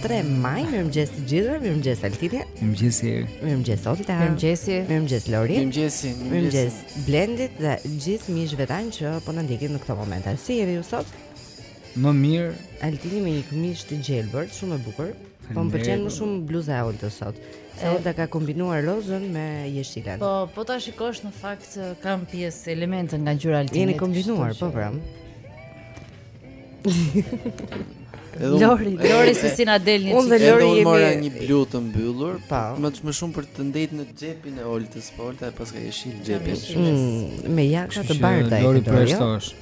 3 maj, mirëmëngjes të gjithëve, mirëmëngjes Altini Mirëmëngjes e Mirëmëngjes Olta Mirëmëngjes e Mirëmëngjes Lori Mirëmëngjes e Mirëmëngjes Blendit dhe gjithë miqve tanë që po na ndjekin në këto momente Si jeni ju sot? Më mirë Altini me një këmishë të gjelbër, shumë e bukur Po më pëlqen më shumë bluza e Oltës sot Se e... Olta ka kombinuar rozën me jeshilen Po, po ta shikosh, në fakt kam pjesë elemente nga ngjyra e Altinit Jeni kombinuar, po pra Lori, Lori se si na del një çik. Unë dhe Lori jemi me nga një blu të mbyllur, pa. Po. Më të më shumë për të ndejt në xhepin e Oltës, se Olta e paska jeshil xhepin. Mm, me jaka të bardha. Lori jo? prestosh.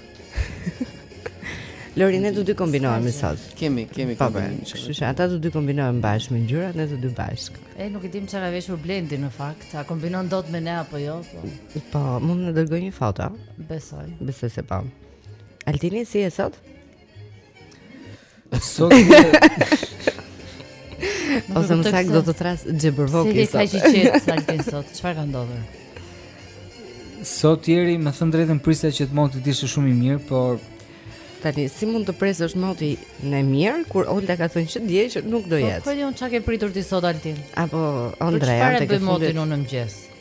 Lori ne do të kombinohemi sot. Kemi, kemi po, pra, kombinim. Kështu që ata do të kombinohen bashkë me ngjyra, ne do të bashkë. E nuk e dim çfarë ka veshur Blendi në fakt. A kombinon dot me ne apo jo? Po, po mund të dërgoj një foto. Besoj. Besoj se po. Altini si je sot? Sot Ose më saktë do të thërras Xhebërvoki sot Si kaq i qetë Altin sot, çfarë ka ndodhur? Sot jeri, me thënë drejtën prisja që moti të ishte shumë i mirë, por Tani, si mund të presësh motin e mirë, kur Olta ka thënë që dje që nuk do po, jetë Po, këllë unë çfarë ke pritur ti sot Altin Apo, Andreja, të ke fundit Për çfarë e bëj motin unë në mëngjes?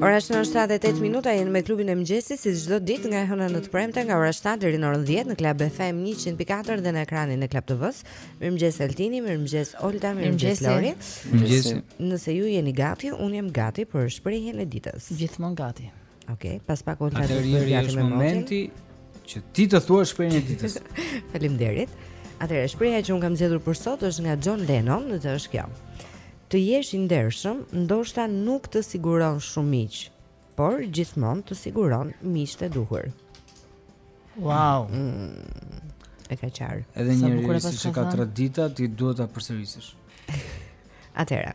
Ora është 7 e 8 minuta jemi me klubin e mëngjesit si çdo ditë nga e hëna në të premte nga ora 7 deri në orën 10 në Club FM 104 dhe në ekranin e Club TV-së Mirëmëngjes Altini, mirëmëngjes Olta, mirëmëngjes Lori Mëngjesi Nëse ju jeni gati, unë jem gati për shprehjen e ditës Gjithmonë gati Ok, pas pak Olta do të vijë momenti që ti të thuash shprehjen e ditës Faleminderit Atëherë, shprehja që unë kam zgjedhur për sot është nga John Lennon dhe është kjo Të jesh i ndershëm ndoshta nuk të siguron shumë miq, por gjithmonë të siguron miqtë e duhur. Wow. Mm, e ka qarë. Edhe një herë e ka, ka tradita ti duhet ta përsërisësh. Atëherë.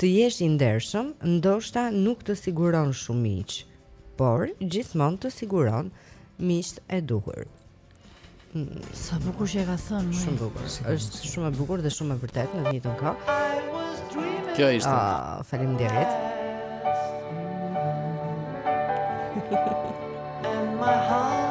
Të jesh i ndershëm ndoshta nuk të siguron shumë miq, por gjithmonë të siguron miqtë e duhur. Sa bukur që e ka thënë. Shumë bukur. Është shumë e bukur dhe shumë e vërtetë në të njëjtën kohë. Kjo ishte. Ah, faleminderit. And my heart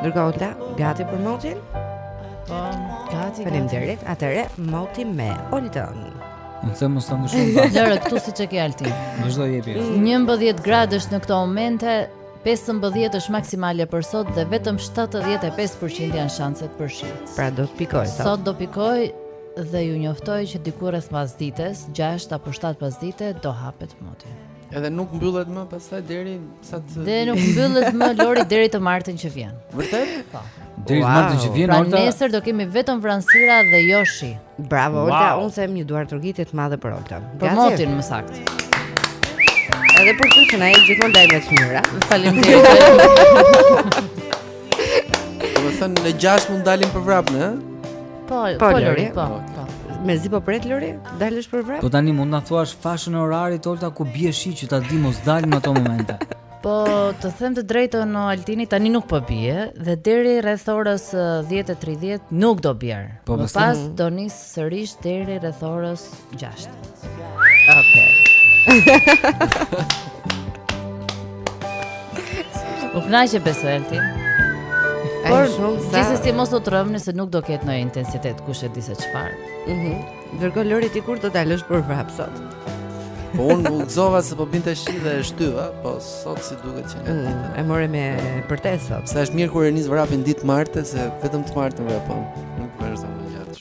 Ndërkaq Olta, gati për motin? Po, gati. Faleminderit. Atëherë, moti me Oltën. Unë them mos ta ndryshojmë pak. Lëre kështu siç e ke Altin. Vazhdo jepi. 11 gradë është në këto momente, 15 është maksimalja për sot dhe vetëm 75% janë shanset për shi. Pra do të pikojë sot. Sot do pikojë dhe ju njoftoj që diku rreth pasdites, 6 apo 7 pasdite do hapet moti. Edhe nuk mbyllet më pastaj deri sa të Dhe nuk mbyllet më Lori deri të martën që vjen. Vërtet? Po. Deri të martën që vjen pra Olta. Pra nesër do kemi vetëm vranësira dhe Joshi. Bravo Olta, wow. unë them një duartrokitje të madhe për Oltën. Për motin më saktë. Edhe për ty që na jep gjithmonë lajme të mira. Faleminderit. Do të thotë në gjashtë mund dalim për vrap, ëh? Po, po, po Lori, po. po. Mezi po pret Lori, dalësh për vrap. Po tani mund na thuash fashën e orarit Olta ku bie shi që ta di mos dalim ato momente. Po të them të drejtën Altini tani nuk po bie dhe deri rreth orës 10:30 nuk do bjerë. Po, më pas do nis sërish deri rreth orës 6. Okej. U kënaqe besoj ti. Por shumë sa. Gjithsesi mos u trembni se nuk do ketë ndonjë intensitet kush e di se çfarë. Mhm. Dëgjo Lori ti kur do dalësh për vrap sot. Po unë u gëzova se po binte shi dhe e shtyva, po sot si duket që nuk. Mm, e more me përtesë. S'është mirë kur e nis vrapin ditë marte se vetëm të martën vrapon. Nuk vazhdon më gjatë.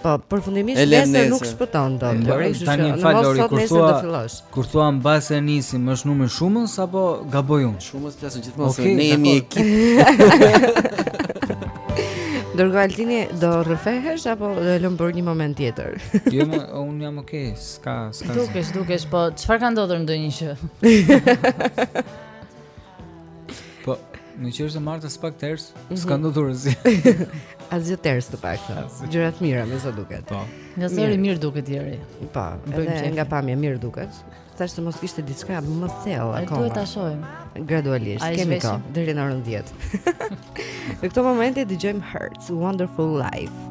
Po, përfundimisht nesër nuk shpëton dot. Lori, tani më fal Lori, kur thua kur thua mbase e nisim, është numër shumës apo gaboj unë? Shumës flasim gjithmonë okay, se ne jemi ekip. Dëgjo Altini do rrëfehesh apo do e lëm për një moment tjetër? Jo, unë jam okay, s'ka s'ka. Dukesh, dukesh, po çfarë ka ndodhur ndonjë gjë? Po, meqë është e martë pak ters, mm -hmm. s'ka ndodhur. Asgjë ters të paktën, gjërat mira, me sa duket. Po. Nga zëri mirë, mirë duket Jeri. Po, edhe nga pamja mirë duket. Thashë se mos kishte diçka më thellë akoma. Duhet ta shohim. Gradualisht, A, kemi kohë deri në orën 10. në këto momente dëgjojmë Hurts Wonderful Life.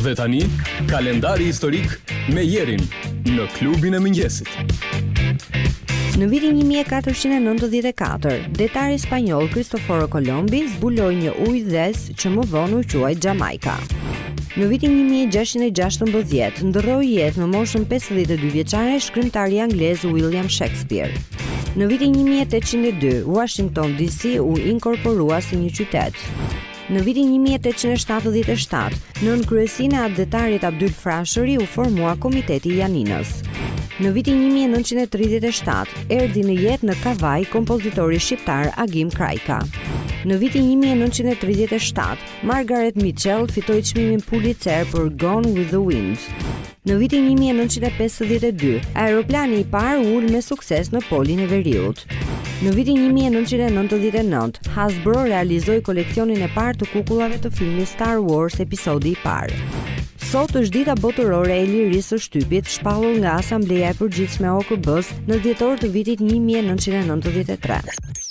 Dhe tani, kalendari historik me Jerin në klubin e mëngjesit. Në vitin 1494, detari spanjoll Kristoforo Kolombi zbuloi një ujdhesë që më vonë u quajt Xhamajka. Në vitin 1616, ndërroi jetë në moshën 52 vjeçare shkrimtari anglez William Shakespeare. Në vitin 1802, Washington DC u inkorporua si një qytet. Në vitin një mijë e tetëqind e shtatëdhjetë e shtatë, nën kryesinë e atdhetarit Abdyl Frashëri u formua Komiteti i Janinës. Në vitin një mijë e nëntëqind e tridhjetë e shtatë, erdhi në jetë në Kavajë kompozitori shqiptar Agim Krajka. Në vitin 1937, Margaret Mitchell fitoi çmimin Pulitzer për Gone with the Wind. Në vitin 1952, aeroplani i parë u ul me sukses në Polin e Veriut. Në vitin 1999, Hasbro realizoi koleksionin e parë të kukullave të filmit Star Wars episodi i parë. Sot është dita botërore e lirisë së shtypit, shpallur nga Asambleja e Përgjithshme e OKB-së në dhjetor të vitit 1993.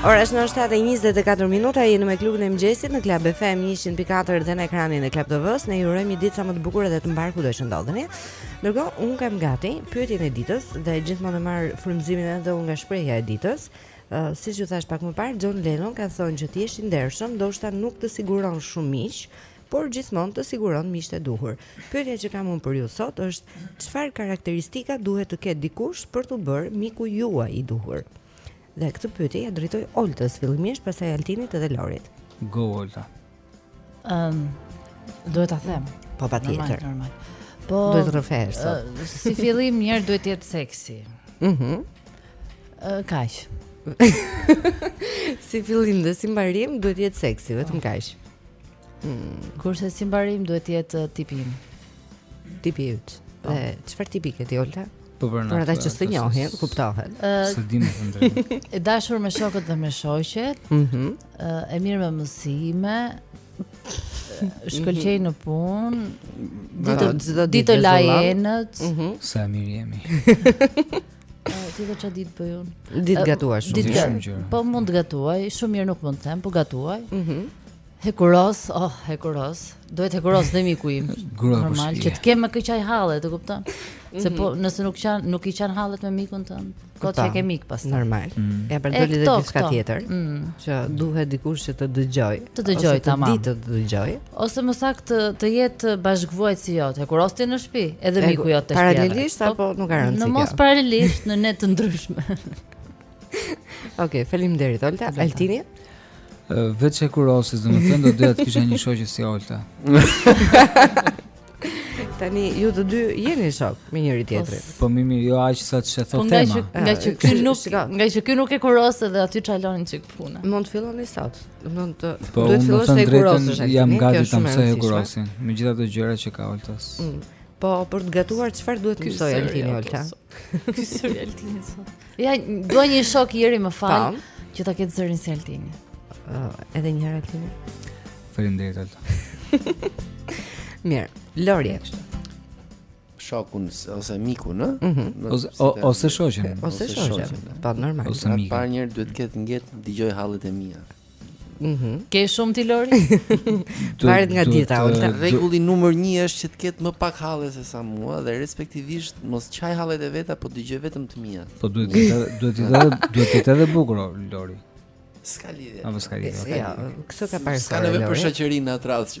Ora është në 7:24 minuta jemi me klubin e mëngjesit në Club FM 104 dhe në ekranin e Club TV-s. Ne ju urojmë një ditë sa më të bukur dhe të mbarë kudo të ndodheni. Ndërkohë unë kam gati pyetjen e ditës dhe gjithmonë e marr frymëzimin edhe unë nga shprehja e ditës. Uh, siç thashë pak më parë, John Lennon ka thënë që të jesh i ndershëm, ndoshta nuk të siguron shumë miq, por gjithmonë të siguron miqtë e duhur. Pyetja që kam unë për ju sot është çfarë karakteristika duhet të ketë dikush për t'u bërë miku juaj i duhur? Dhe këtë pyetje ia drejtoj Oltës fillimisht, pastaj Altinit dhe Lorit. Go Olta. Ëm, um, duhet ta them. Po patjetër. Po duhet të rrëfehesh sot. Uh, si fillim një herë duhet të jetë seksi. Mhm. Mm uh, kaq. si fillim dhe si mbarim duhet të jetë seksi, vetëm kaq. Mm. Kurse si mbarim duhet të jetë uh, tipi im. Tipi yt. Po. Dhe çfarë tipi ke ti Olta? Po për ata që s'të njohin, kuptohet. Se dimë të ndërtojmë. E dashur me shokët dhe me shoqet. Mhm. E mirë me mësime. Shkëlqej në punë. Di të di të laj enët. Mhm. Sa mirë jemi. Ti do çfarë di të bëj unë? Di të gatuaj shumë. Ditë shumë gjëra. Po mund të gatuaj, shumë mirë nuk mund të them, po gatuaj. Mhm. Mm hekuros, oh, hekuros. Duhet të hekurosë dhe miku im. Normal që të kem me kë të qaj halle, të kupton? Se po, mhm. nëse nuk qan, nuk i qan hallet me mikun tënd, kot që e ke mik pastaj. Normal. Mm. Ja për doli dhe diçka tjetër, mm. që duhet dikush që të dëgjojë. Të dëgjojë tamam. Ose të dijë të dëgjojë. Ose më saktë të jetë bashkëvuajtësi jot, hekuros ti në shtëpi, edhe miku jot të shpjeve. Paralelisht po, apo nuk ka rëndësi kjo? Në mos paralelisht, në net të ndryshme. Okej, okay, faleminderit Olta. Altini? Veç hekurosjes, domethënë do të doja të kisha një shoqe si Olta. Tani ju të dy jeni shokë me njëri po, tjetrin. Po më mirë jo aq sa ç'e thotë tema. Po, nga që ky nuk nga që ky nuk hekuros edhe aty çalon një çik puna. Mund të fillojë sot. Domethënë të po, duhet të fillosh të hekurosësh atë. Jam gati ta mësoj të hekurosë, me gjithë ato gjëra që ka Olta. Mm. Po për të gatuar çfarë duhet të mësojë Altini Olta? Qysqyri Altini sot. Ja, dua një shok i ri më fal që ta ketë zërin si Altini. Uh, edhe një herë Altini. Faleminderit Olta. Mirë, Lori është. Shokun ose miku, në? Mm -hmm. Ose ose shoqen. Ose shoqen. Po normal. Ose miku. Par një duhet të ketë nge të dëgjojë hallet e mia. Mhm. Ke shumë ti Lori? Varet nga dita, Olta. Rregulli numër 1 është që të ketë më pak halle se sa mua dhe respektivisht mos qajë hallet e veta, po dëgjojë vetëm të mia. Po duhet të duhet të edhe duhet të jetë edhe bukur Lori. S'ka lidhje. Apo s'ka lidhje. Ja, kështu ka parë. S'ka nevojë për shoqërinë atë radhë.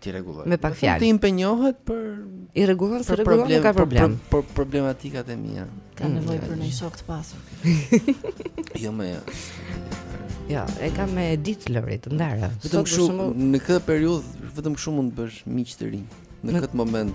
t'i rregullojë. Me pak fjalë. Të impenjohet po i rregullon s'i rregullon nuk ka problem. Për, për, problematikat e mia. Ka mm, nevojë për një shok të pasur. jo më. Jo. Ja, jo, e kam me ditë Lori të ndara. Vetëm kështu shumë... në këtë periudhë vetëm kështu mund të bësh miq të rinj në këtë moment.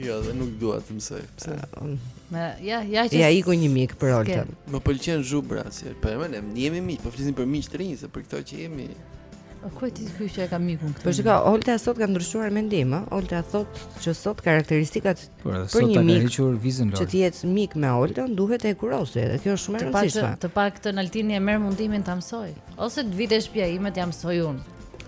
Jo, dhe nuk dua të mësoj. Pse? Me ja, ja që Ja iku një mik për Oltën. Më pëlqen zhubra, si po e përmend, ne jemi miq, po flisim për miq të rinj, se për këto që jemi. Po ku e di ky që e ka mikun këtu? Po shikoj, Olta sot ka ndryshuar mendim, ë. Olta thotë që sot karakteristikat po, për një mik që të jetë mik me Oltën duhet të dijë korësi, edhe kjo është shumë e rëndësishme. Të paktën Altini e merr mundimin ta mësojë, ose të vijë te shtëpia ime t'ia mësoj unë.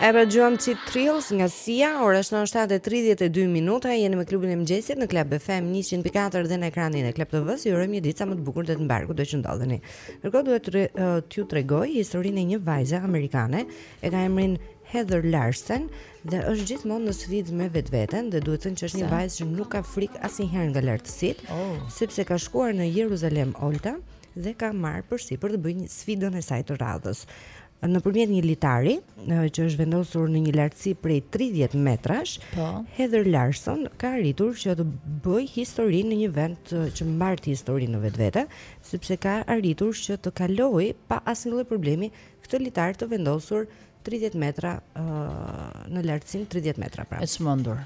E pra dëgjuam Cheap Thrills nga Sia, ora është në 7.32 minuta, jeni me klubin e mëngjesit në Klab FM 104 dhe në ekranin e Klab TV-s, ju urojmë një ditë sa më të bukur dhe të mbarë, kudo që ndodheni. Ndërkohë duhet të uh, t'ju tregoj historinë e një vajze amerikane, e ka emrin Heather Larsen dhe është gjithmonë në sfidë me vetveten dhe duhet thënë që është një vajzë që nuk ka frikë asnjëherë nga lartësitë, oh. sepse ka shkuar në Jeruzalem Olta dhe ka marrë përsipër të bëjë një sfidën e saj të radhës. nëpërmjet një litari që është vendosur në një lartësi prej 30 metrash, po. Heather Larson ka arritur që të bëjë histori në një vend që mbart histori në vetvete, sepse ka arritur që të kalojë pa asnjë lloj problemi këtë litar të vendosur 30 metra uh, në lartësinë 30 metra pra. E çmendur.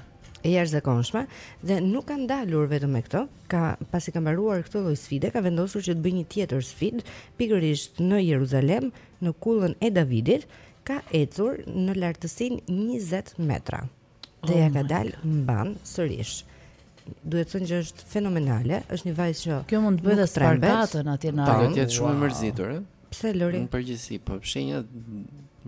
E jashtëzakonshme dhe nuk ka ndalur vetëm me këtë, ka pasi ka mbaruar këtë lloj sfide ka vendosur që të bëjë një tjetër sfidë pikërisht në Jeruzalem në kullën e Davidit ka ecur në lartësinë 20 metra dhe oh ia ka dalë mbanë sërish duhet thënë që është fenomenale, është një vajzë që Kjo mund të bëjë dhe spakatën atje në ajër. Duhet të jetë shumë e mërzitur, ëh. Pse Lori? Në përgjithësi, po shenja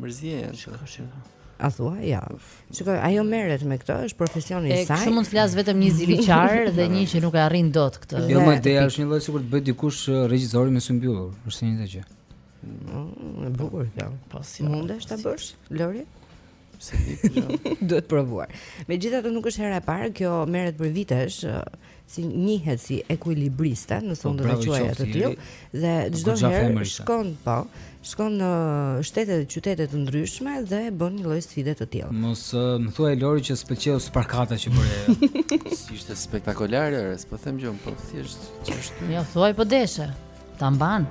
mërzie janë. Shiko, shiko. A thua? Ja. Jo. Shiko, ajo merret me këtë, është profesioni i saj. Kështu mund të flasë vetëm një ziliqar dhe një që nuk e arrin dot këtë. Jo, ideja është një lloj sikur të bëjë dikush uh, regjisori me sy mbyllur, është një gjë. Mm, e bukur kjo. Po si mundesh ta bësh, Lori? S'e di ti gjë? Duhet provuar. Megjithatë nuk është hera e parë, kjo merret prej vitesh, si njihet si ekuilibriste nëse mund ta quaj të tillë dhe po, çdo herë shkon, po, shkon në shtete dhe qytete të ndryshme dhe bën një lloj sfide të tillë. Mos uh, më thuaj Lori që s'të pëlqeu spakata që bëre. si ishte spektakolare, s'po them gjë, po thjesht ç'është. Jo, thuaj po deshe. Ta mban.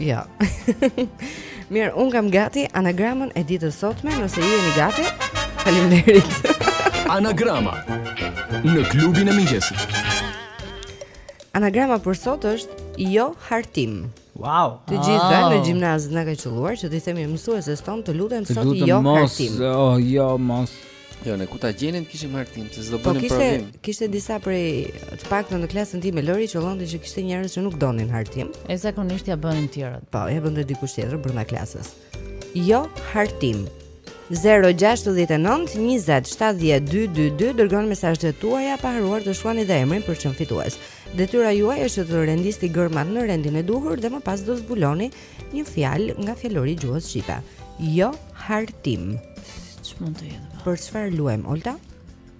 Jo. Mirë, unë kam gati anagramën e ditës sotme, nëse ju jeni gati. Faleminderit. Anagrama në klubin e mëngjesit. Anagrama për sot është jo hartim. Wow. Të gjithë wow. në gjimnaz na ka qëlluar që t'i themi mësueses tonë të lutem sot jo hartim. Jo, mos. Jo, ne ku ta gjenim të kishim hartim, se s'do bënim, po, provim. Po kishte disa prej të paktën në klasën time Lori qëllonte që kishte njerëz që nuk donin hartim. E zakonisht ia bënin të tjerët. Po, ia bënte dikush tjetër brenda klasës. Jo hartim. 069 20 70 222 dërgoni mesazhet tuaja pa harruar të shkruani dhe emrin për t'qenë fitues. Detyra juaj është të rendisni gërmat në rendin e duhur dhe më pas do zbuloni Një fjalë nga fjalori i gjuhës shqipe. Jo hartim. Ç'mund të jetë? Për çfarë luajmë Olta?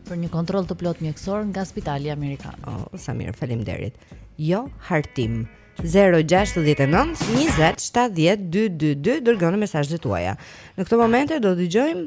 Për një kontroll të plotë mjekësor nga Spitali Amerikan. Oh, sa mirë, faleminderit. Jo hartim. 069 20 70 222 dërgoni mesazhet tuaja. Në këtë moment do dëgjojmë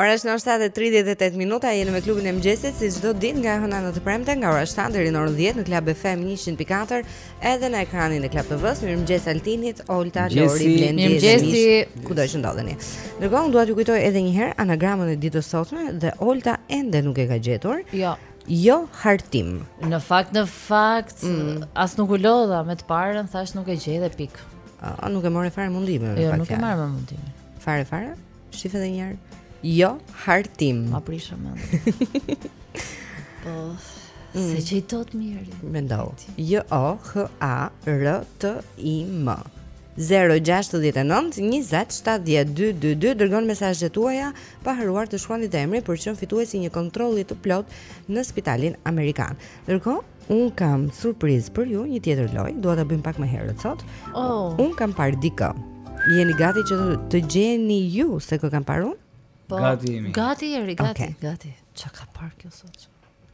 Ora është 9:38 minuta, jemi me klubin e mëngjesit si çdo ditë nga hëna në të premte nga ora 7 deri në orën 10 në Club FM 104. Edhe në ekranin e Club TV-s, mirëmëngjes Altini, Olta, Lori, Blendi, mirëmëngjes, kudo që ndodheni. Ndërkohë unë dua t'ju kujtoj edhe një herë anagramën e ditës sotme dhe Olta ende nuk e ka gjetur. Jo. Jo hartim. Në fakt në fakt, mm. as nuk u lodha me të parën, thashë nuk e gjej dhe pikë. A nuk e more fare mundimin? Jo, nuk e marr më mundimin. Fare fare? Shife edhe një herë. Jo, hartim. Ma prishëm. po, mm. se që i tot mirë. Mendoj. J, o, h, a, r, t, i, m. 069 20 70 222 Dërgoni mesazhet tuaja Pa harruar të shkruani dhe emrin Për t'qenë fitues i një kontroli të plotë Në spitalin Amerikan Ndërkohë Unë kam surprizë për ju, një tjetër lojë, dua ta bëjmë pak më herët sot. Oh. Unë kam parë dikë. Jeni gati që të gjeni ju se kë kam parë unë? Po. Gati jemi. Gati jemi, gati, okay. gati. Çka ka parë kjo sot?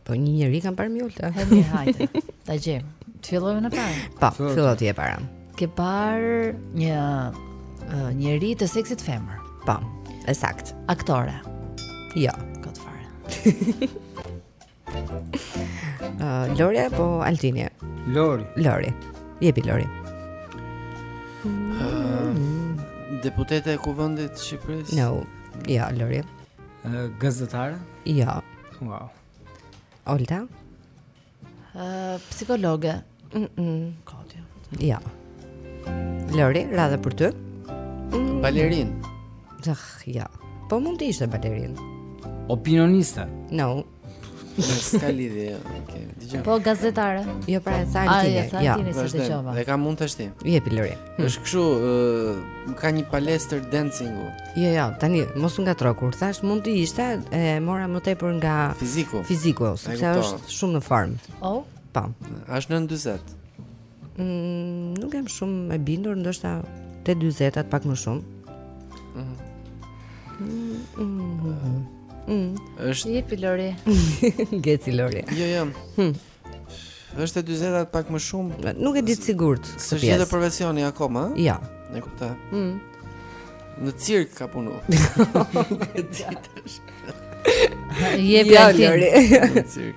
Po një njeri kam parë moj Olta. Ha mirë, hajde. Ta gjejmë. Të fillojmë unë e para. Po, fillo ti e para. Ke parë një uh, njeri të seksit femër. Po. E saktë. Aktore. Jo, kot fare. Uh, Lori apo Altini? Lori. Lori. Jepi Lori. Uh, deputete e Kuvendit të Shqipërisë? Jo. Jo, Lori. Uh, gazetare? Jo. Wow. Olta? Uh, psikologe. Mm -mm. Kati. Jo. Lori, radha për ty. Mm. Balerin. Zah, jo. Po mund të ishte balerin. Opinioniste. Jo. S'ka lidhje. Okay. Po gazetare. Jo pra e thanë ti. Jo, jo. Vazhdojmë. Dhe ka mund tash ti. Jepi Lori. Hm. Është kështu, ë ka një palestër dancingu. Jo, jo, tani mos u ngatro kur thashë mund të ishte e mora më tepër nga fiziku. Fiziku, sepse është shumë në formë. Oh. Po. Është nën 40. Mm, nuk jam shumë e bindur, ndoshta te 40-at pak më shumë. Mhm. Mm -hmm. mm. Është jepi Lori. Gjeje Lori. Jo, jo. Hm. Është 40-at pak më shumë. Nuk e di të sigurt. Është gjithë profesioni akoma, ë? Jo. E kuptoj. Mhm. Në cirk ka punu. Jepi ja, Lori. Në cirk.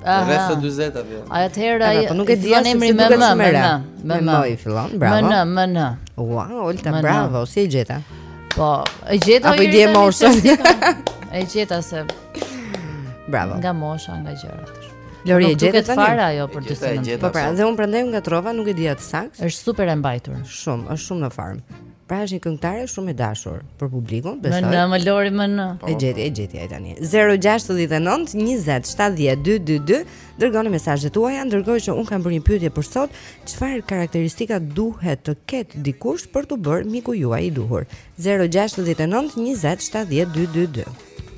Rreth të 40 apo jo. Atëherë ai po nuk e di emrin me më, me më. Me më fillon, bravo. Më, në, më, në. Wow, Olta, bravo, si e gjeta? Po, e gjeta. Apo i dije moshën. E gjeta se. Bravo. Nga mosha, nga gjërat. Lori e gjeti tani. Fara ajo për të thënë. Po pra, dhe unë prandaj u ngatrova, nuk e di atë saktë. Është super e mbajtur. Shumë, është shumë në formë. Pra është një këngëtare shumë e dashur për publikun, besoj. Më në, më Lori më në. E gjeti, e gjeti ai tani. 069 20 70 222 dërgoni mesazhet tuaja, ndërkohë që unë kam bërë një pyetje për sot, çfarë karakteristika duhet të ketë dikush për t'u bërë miku juaj i duhur? 069 20 70 222.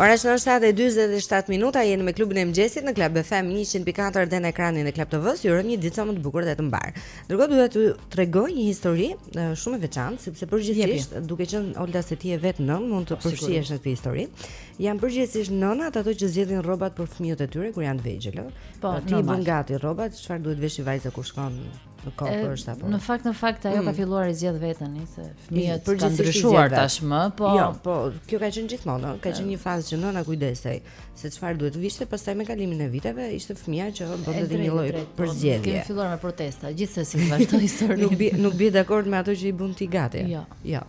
Ora është 7:47 minuta, jeni me klubin e mëngjesit në Club FM 104 dhe në ekranin e Club TV-s. Ju urojmë një ditë sa më të bukur dhe të mbarë. Ndërkohë dua t'ju tregoj një histori shumë të veçantë, sepse përgjithësisht duke qenë Olta se ti je vetë nënë, mund të po, përfshihesh në këtë histori. Janë përgjithësisht nënat ato që zgjedhin rrobat për fëmijët e tyre kur janë të vegjël. Po, ti bën gati rrobat, çfarë duhet veshi vajza kur shkon Në kopsht apo? Në fakt në fakt ajo mm. ka filluar i zgjedh vetë, se fëmijët kanë ndryshuar tashmë, po. Jo, po, kjo ka qenë gjithmonë, ka qenë një fazë që nëna kujdesej se çfarë duhet të vishte, pastaj me kalimin e viteve ishte fëmija që bënte dhe një lloj po, përzgjedhje. Kemi filluar me protesta, gjithsesi vazhdo historinë. nuk bie nuk bie dakord me ato që i bën ti gati. Jo. Jo.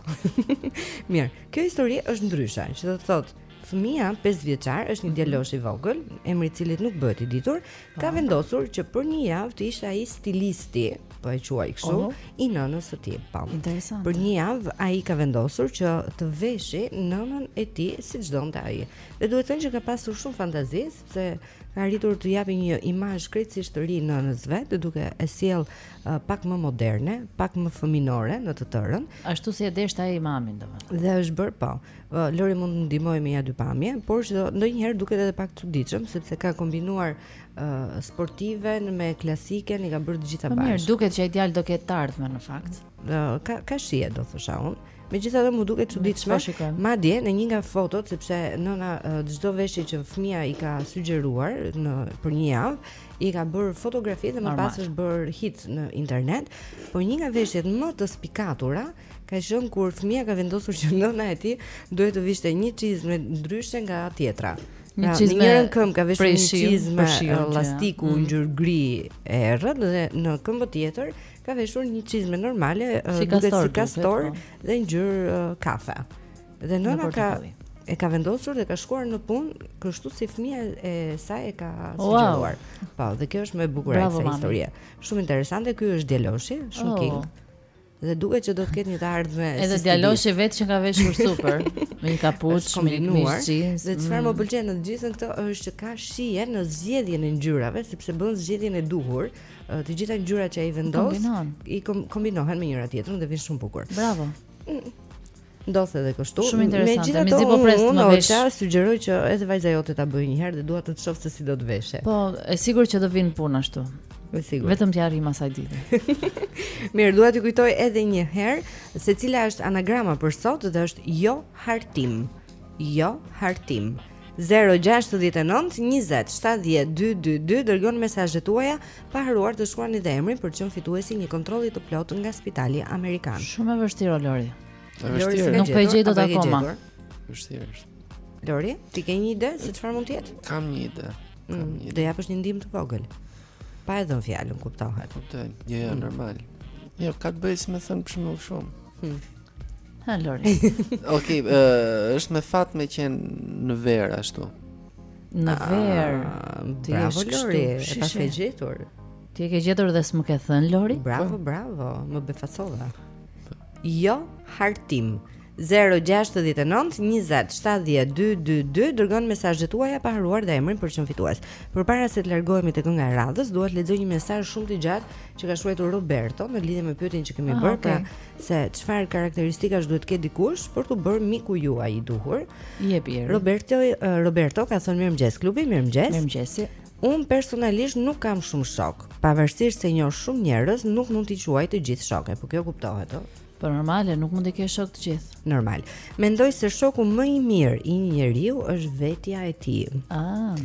Mirë, kjo histori është ndryshe, që do të thotë Fëmija pesë vjeçar është një djalosh i vogël, emri i cilit nuk bëhet i ditur, ka po. vendosur që për një javë të ishte ai stilisti, po e quaj kështu, oh. i nënës së tij. Po. Interesant. Për një javë ai ka vendosur që të veshi nënën e tij siç donte ai. Dhe duhet thënë që ka pasur shumë fantazi sepse ka arritur të japë një imazh krejtësisht të ri nënës së vet, duke e sjell uh, pak më moderne, pak më fëminore në të tërën. Ashtu si e deshi ai mamin domethënë. Dhe është bër po. Lori mund të ndihmojë me nja dy pamje, por ndonjëherë duket edhe pak çuditshëm sepse ka kombinuar uh, sportiven me klasiken, i ka bërë të gjitha bashkë. Mirë, duket që ai djalë do ketë të ardhme në fakt. Uh, ka ka shije do thosha unë. Megjithatë më duket e çuditshme. Madje në një nga fotot sepse nëna çdo veshje që fëmia i ka sugjeruar për një javë, i ka bërë fotografi dhe më pas është bërë hit në internet, por një nga veshjet më të spikatura ka qenë kur fëmija ka vendosur që nëna e tij duhet të vishte një çizmë ndryshe nga tjetra. Pra, në një këmbë ka veshur një çizmë elastiku mm. ngjyrë gri e errët dhe në këmbën tjetër ka veshur një çizmë normale si duket kastor, si kastor po. dhe ngjyrë uh, kafe. Dhe nëna ka e ka vendosur dhe ka shkuar në punë kështu si fëmija e saj e ka sugjeruar. Wow. Po, dhe kjo është më e bukura e kësaj historie. Shumë interesante, ky është djaloshi, shumë oh. king. Dhe duket që do të ketë një të ardhme. Edhe djaloshi vetë qenka veshur super, me një kapuç, e ka kombinuar. Dhe çfarë më mm. pëlqen në të gjitha këto është që ka shije në zgjedhjen e ngjyrave, sepse bën zgjedhjen e duhur. Të gjitha ngjyrat që ai vendos i kombinohen me njëra tjetrën dhe vin shumë bukur. Bravo. Mm. Ndodh edhe kështu. Shumë interesante. Megjithatë, mezi po pres të më vesh. Unë do sugjeroj që edhe vajza jote ta bëjë një herë dhe dua të të shoh se si do të të veshë. Po, e sigurt që do vij në punë ashtu. Me sigurt. Vetëm t'ia arrijmë asaj dite. Mirë, dua t'ju kujtoj edhe një herë se cila është anagrama për sot dhe është jo hartim. Jo hartim. Zero gjashtëdhjetë e nëntë njëzet shtatëdhjetë dy dy dy dërgoni mesazhet tuaja pa harruar të shkruani dhe emrin për të qenë fituesi i një kontrolli të plotë nga Spitali Amerikan. Shumë e vështirë o Lori. Është e vështirë. Nuk po e gjej dot akoma. Vështirë është. Lori, ti ke një ide se çfarë mund të jetë? Kam një ide. Mm, do japësh një ndihmë të vogël. Pa e dhënë fjalën, kuptohet. Kuptoj. Jo, jo, hmm. normal. Jo, ka të bëjë si me thën për shembull shumë. Hmm. Ha Lori. Okej, okay, uh, është me fat me qen në verë ashtu. Në ah, verë. Ti Lori, e paske gjetur. Ti e ke gjetur dhe s'më ke thën Lori? Bravo, po. bravo, më befasove. Jo hartim. Zero gjashtëdhjetë e nëntë njëzet shtatëdhjetë dy dy dy dërgoni mesazhet tuaja pa harruar dhe emrin për të qenë fitues. Përpara se të largohemi te kënga e radhës, dua të lexoj një mesazh shumë të gjatë që ka shkruar Roberto në lidhje me pyetjen që kemi ah, bërë okay. pra se çfarë karakteristikash duhet të ketë dikush për t'u bërë miku juaj i duhur. Jepi. Roberto eh, Roberto ka thënë mirëmëngjes klubi, mirëmëngjes. Mirëmëngjesi. Unë personalisht nuk kam shumë shokë, pavarësisht se njoh shumë njerëz, nuk mund t'i quaj të gjithë shokë, po kjo kuptohet, ëh. Po normale, nuk mund të kesh shokë të gjithë. Normal. Mendoj se shoku më i mirë i një njeriu është vetja e tij. Ah.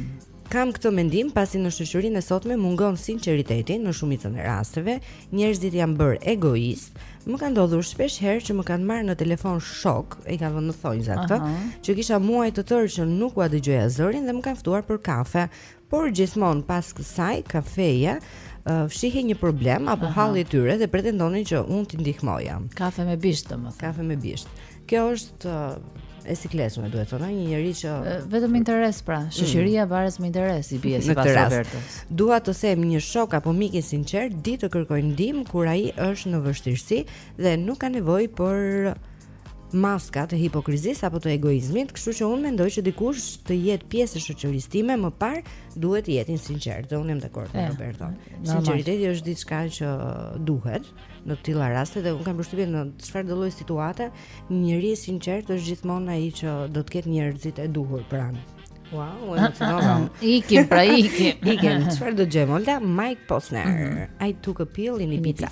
Kam këtë mendim pasi në shoqërinë e sotme mungon sinqeriteti në shumicën e rasteve, njerëzit janë bërë egoistë. Më ka ndodhur shpesh herë që më kanë marrë në telefon shokë, e ka vënë në thonjza këtë, që kisha muaj të tërë që nuk ua dëgjoja zërin dhe më kanë ftuar për kafe. Por gjithmonë pas kësaj kafeja uh, fshihej një problem apo Aha. halli i tyre dhe pretendonin që unë t'i ndihmoja. Kafe me bisht domethënë. Kafe me bisht. Kjo është uh, e sikletshme domethënë një njerëz që vetëm interes pra, mm. shoqëria mm. varet me interes i bie sipas Robertos. Dua të them një shok apo mik i sinqertë di të kërkojë ndihmë kur ai është në vështirësi dhe nuk ka nevojë për maska të hipokrizisë apo të egoizmit, kështu që unë mendoj që dikush të jetë pjesë e shoqërisë time, më parë duhet të jetë i sinqertë. Unë jam dakord me Roberton. Sinqeriteti është diçka që duhet në të tilla raste dhe unë kam përshtypjen në çfarëdo lloj situate, njeriu i sinqertë është gjithmonë ai që do të ketë njerëzit e duhur pranë. Wow, e ah, Ikim, pra ikim. Ikim, çfarë dëgjojmë? Olda, Mike Posner. Mhm. I took a pill in Ibiza.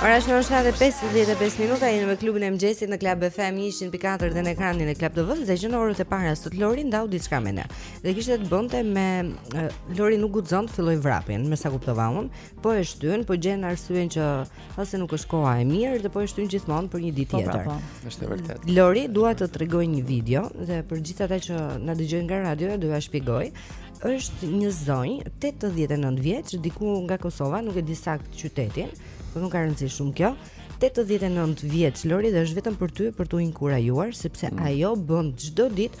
Ora është 7:55 minuta jemi me klubin e mëngjesit në Club FM 104 dhe në ekranin e Club TV dhe që në orët e para sot Lori ndau diçka me ne. dhe kishte të bënte me Lori nuk guxon të fillojë vrapin, me sa kuptova unë, po e shtyn, po gjen arsyen që ose nuk është koha e mirë dhe po e shtyn gjithmonë për një ditë po, pra, tjetër. Po, po, është e vërtetë. Lori dua të tregoj një video dhe për gjithë ata që na dëgjojnë nga radioja do ia shpjegoj është një zonjë 89 vjeç diku nga Kosova, nuk e di saktë qytetin, por nuk ka rëndësi shumë kjo. 89 vjeç Lori dhe është vetëm për ty për t'u inkurajuar sepse mm. ajo bën çdo ditë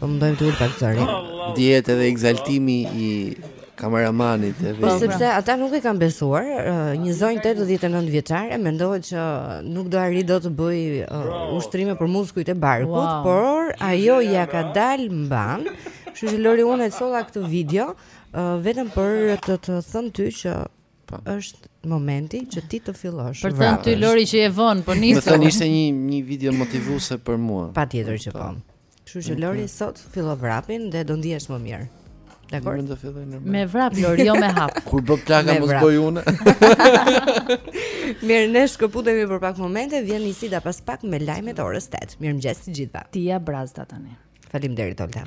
Po mundojmë të ulim pak zërin Do jetë edhe ekzaltimi i kameramanit e Po sepse ata nuk e kanë besuar, një zonjë 89 vjeçare mendohet që nuk do arrijë dot të bëjë uh, ushtrime për muskujt e barkut, wow. por ajo ia ka dalë mbanë. Kështu që Lori unë e solla këtë video uh, vetëm për të të thënë ty që Po është momenti që ti të fillosh. Për ty Lori që je vonë, po nisur. Domethënë ishte një një video motivuese për mua. Patjetër që po. po. Kështu që Lori sot fillo vrapin dhe do ndihesh më mirë. Dakor. Mund të filloj me vrap Lori, jo me hap. Kur bë plaka mos bëj unë. Mirë, ne shkëputemi për pak momente, vjen Isida pas pak me lajmet e orës 8. Mirëmëngjes të gjithëve. Te Brazda tani. Faleminderit Olta.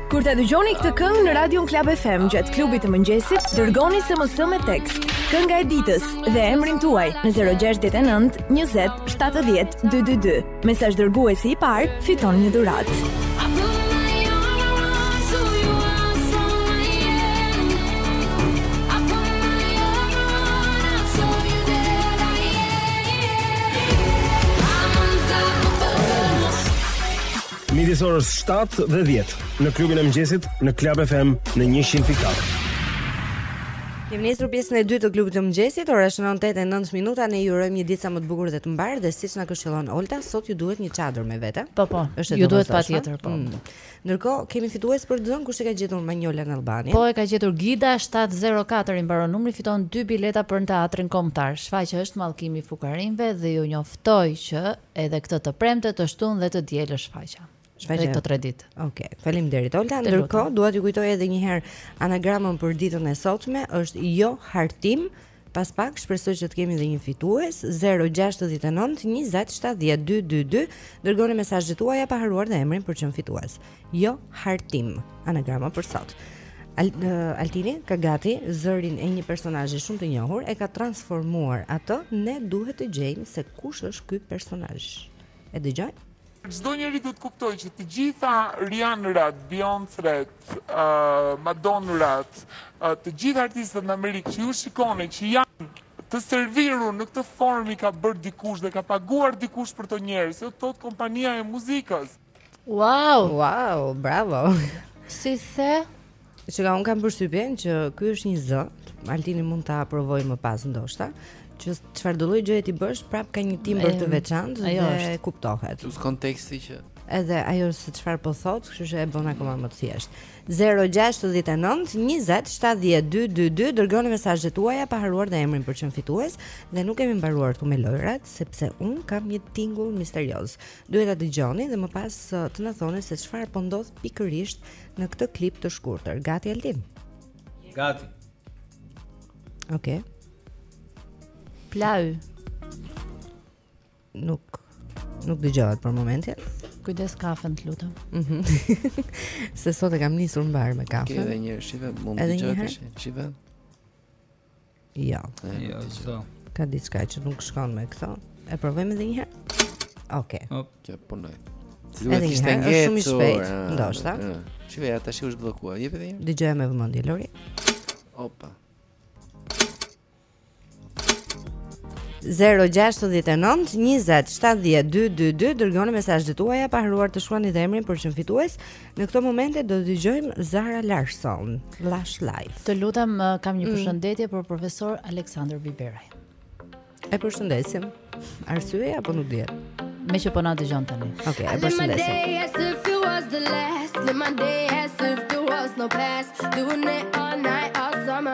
Kur ta dëgjoni këtë këngë në Radion Klab FM gjatë klubit të mëngjesit, dërgoni SMS me tekst. Kënga e ditës dhe emrin tuaj në 069 20 70 222. Mesazh dërguesi i parë, fiton një dhuratë. Midis orës 7 dhe 10 në klubin e mëngjesit në Club FM në 100.4. Kemi nisur pjesën e dytë të klubit të mëngjesit, ora është 9:09 minuta, ne ju urojmë një ditë sa më të bukur dhe të mbarë dhe siç na këshillon Olta, sot ju duhet një çadër me vete. Po po, është ju duhet patjetër po. Mm. Ndërkohë kemi fitues për lojën kush e ka gjetur Manjola në Albani. Po e ka gjetur Gida 704 i mbaron numri fiton dy bileta për në teatrin kombëtar. Shfaqja është mallkimi i fukarinjve dhe ju njoftoj që Edhe këtë të premte, të shtunë dhe të diel është shfaqja. Shfaqja këto tre ditë. Okej, okay. faleminderit Olta. Ndërkohë dua t'ju kujtoj edhe një herë anagramën për ditën e sotme është jo hartim. Pas pak shpresoj që të kemi dhe një fitues 069 20 70 222 dërgoni mesazhet tuaja pa harruar dhe emrin për të qenë fitues. Jo hartim, anagrama për sot. Al, uh, Altini ka gati zërin e një personazhi shumë të njohur, e ka transformuar atë, ne duhet të gjejmë se kush është ky personazh. E dëgjojmë? Çdo njeri duhet të kuptojë që të gjitha Rihannërat, Beyoncérat, uh, Madonnërat, uh, të gjithë artistët në Amerikë që ju shikoni që janë të servirur në këtë formë i ka bërë dikush dhe ka paguar dikush për ata njerëz, që do të thotë kompania e muzikës. Wow! Wow, bravo. Si the? Që ka unë kam përshtypjen që ky është një zë, Altini mund ta provoj më pas ndoshta, që çfarëdo lloj gjëje t'i bësh, prap ka një timbër të veçantë dhe është. kuptohet. Plus konteksti që edhe ajo se çfarë po thotë, kështu që e bën akoma më të thjeshtë. 069 20 70 222 dërgoni mesazhet tuaja pa harruar dhe emrin për të qenë fitues dhe nuk kemi mbaruar këtu me lojrat sepse unë kam një tingull misterioz. Duhet ta dëgjoni dhe më pas të na thoni se çfarë po ndodh pikërisht në këtë klip të shkurtër. Gati Altin? Gati. Okej. Okay. Play. Nuk nuk dëgjohet për momentin. Kujdes kafen, të lutem. Mhm. Se sot e kam nisur mbarë me kafen. Ke edhe një shive, mund të dëgjohet shive. Jo. Jo, çdo. Ka diçka që nuk shkon me këto. E provojmë edhe një herë. Okej. Okay. Hop, që punoi. Si duhet të ishte ngjetur. Është shumë i shpejtë, ah, ndoshta. Ah. Shikoj, ja tashi u zhbllokua. Jepi edhe një. Dëgjoje me vëmendje, Lori. Opa. 069 20 70 222 dërgoni mesazhet tuaja pa harruar të shkruani dhe emrin për të qenë fitues Në këto momente do të dëgjojmë Zara Larsson, Lush Life. Të lutem, uh, kam një mm. përshëndetje mm. për profesor Aleksandër Biberaj. E përshëndesim. Arsyeja apo nuk dihet? Meqë po na dëgjon tani. Okej, okay, e përshëndesim. Live my day as if there was no past Doing it all night, all summer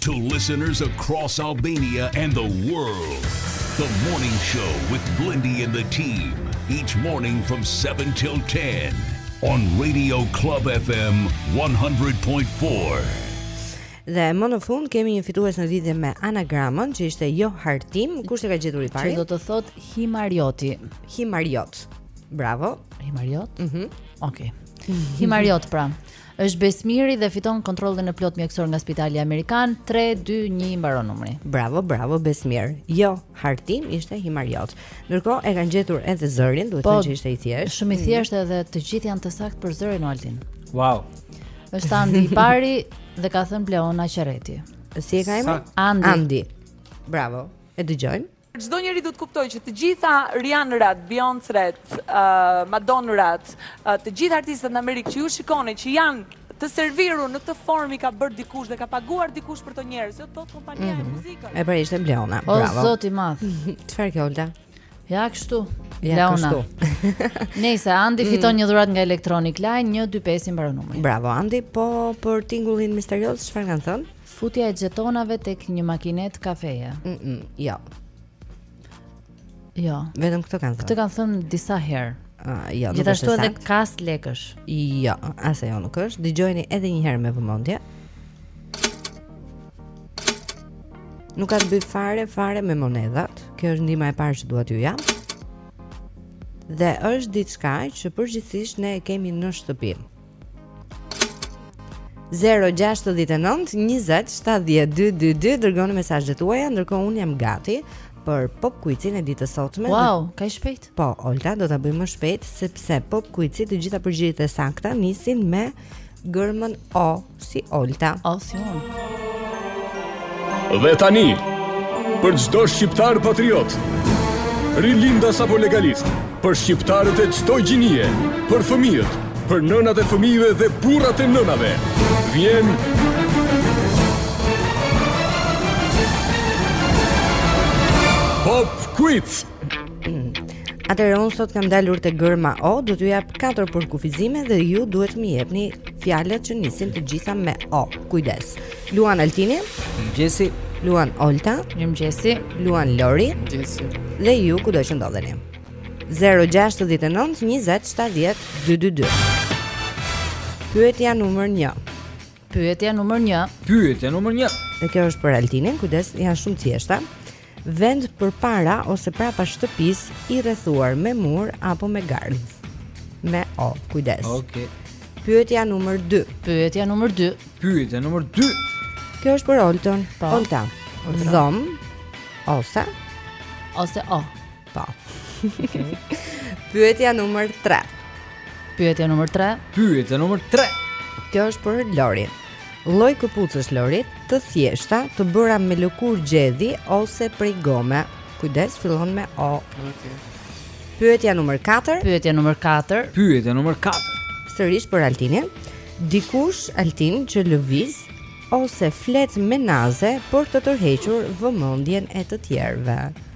To listeners across Albania and the world, the morning show with Blendi and the team, each morning from 7 till 10 on Radio Club FM 100.4. Dhe më në fund kemi një fitues në lidhje me anagramën që ishte Jo Hartim, kush e ka gjetur i pari? Që do të thotë Himarioti. Himariot. Bravo. Himariot? Mhm. Mm Okej. Okay. Himariot pra. Është Besmiri dhe fiton kontrollin e plotë mjekësor nga Spitali Amerikan, 321 i mbaron numri. Bravo, bravo Besmir. Jo, Hartim ishte Himariot. Ndërkohë e kanë gjetur edhe zërin, duhet të po, thënë që ishte i thjeshtë. Shumë i mm. thjeshtë mm. edhe të gjithë janë të saktë për zërin Altin. Wow. Është Andi i pari dhe ka thënë Bleona Qereti. Si e ka emrin? Andi. Andi. Bravo. E dëgjojmë. Çdo njeri duhet të kuptojë që të gjitha Rihanërat, Beyoncëret, Madonnërat, të gjithë artistët në Amerikë që ju shikoni që janë të servirur në këtë formë i ka bërë dikush dhe ka paguar dikush për këta njerëz, do të thotë kompania e mhm. muzikës. E pra ishte Bleona. O zot i madh. Çfarë kjo Olda? Ja kështu. Ja kështu. Nëse Andi mm. fiton një dhuratë nga Electronic Line 125 i mbaron numri. Bravo Andi, po për tingullin misterioz çfarë kanë thënë? Futja e xhetonave tek një makinetë kafeje. Mm -mm, jo. Jo. Vetëm këtë kanë thënë. Këtë kanë thënë disa herë. Uh, jo, Gjithashtu edhe kasë lekësh. Jo, as ajo nuk është. Dëgjojeni edhe një herë me vëmendje. Nuk ka të bëjë fare fare me monedhat. Kjo është ndihma e parë që dua t'ju jap. Dhe është diçka që përgjithësisht ne e kemi në shtëpi. 069 20 70 222 Dërgoni mesazhet tuaja Ndërkohë unë jam gati Për Pop Quizin e ditës sotme Wow, kaq shpejt Po, Olta, do ta bëjmë më shpejt Sepse Pop Quizi të gjitha përgjigjet e sakta Nisin me gërmën O si Olta. Oh, si unë. Dhe tani, për çdo shqiptar patriot, rilindas apo legalist, për shqiptarët e çdo gjinie, për fëmijët, për nënat e fëmijëve dhe burrat e nënave, vjen Pop Quiz. Atëherë unë sot kam ndalur te gërma O, do t'ju jap katër përkufizime dhe ju duhet të më jepni fjalët që nisin të gjitha me O. Kujdes. Luan Altini. Mirëmëngjesi. Luan Olta. Mirëmëngjesi. Luan Lori. Mirëmëngjesi. Dhe ju kudo që ndodheni. 069 20 70 222. Pyetja numër 1. Pyetja numër 1. Pyetja numër 1. Dhe kjo është për Altinin, kujdes, janë shumë të thjeshta. Vend përpara ose prapa shtëpisë i rrethuar me mur apo me gardh. Me o, kujdes. Okej. Okay. Pyetja numër 2. Pyetja numër 2. Pyetja numër 2. Kjo është për Oltën. Po. Olta. Dhomë ose ose o. Po. Pyetja numër 3. Pyetja numër 3. Pyetja numër 3. Kjo është për Lorin. Lloj këpucësh Lorit, të thjeshta, të bëra me lëkurë gjedhi ose prej gome. Kujdes, fillon me O. Okej. Pyetja numër 4. Pyetja numër 4. Pyetja numër 4. Sërish për Altinin. Dikush Altin që lëviz ose flet me naze për të tërhequr vëmendjen e të tjerëve.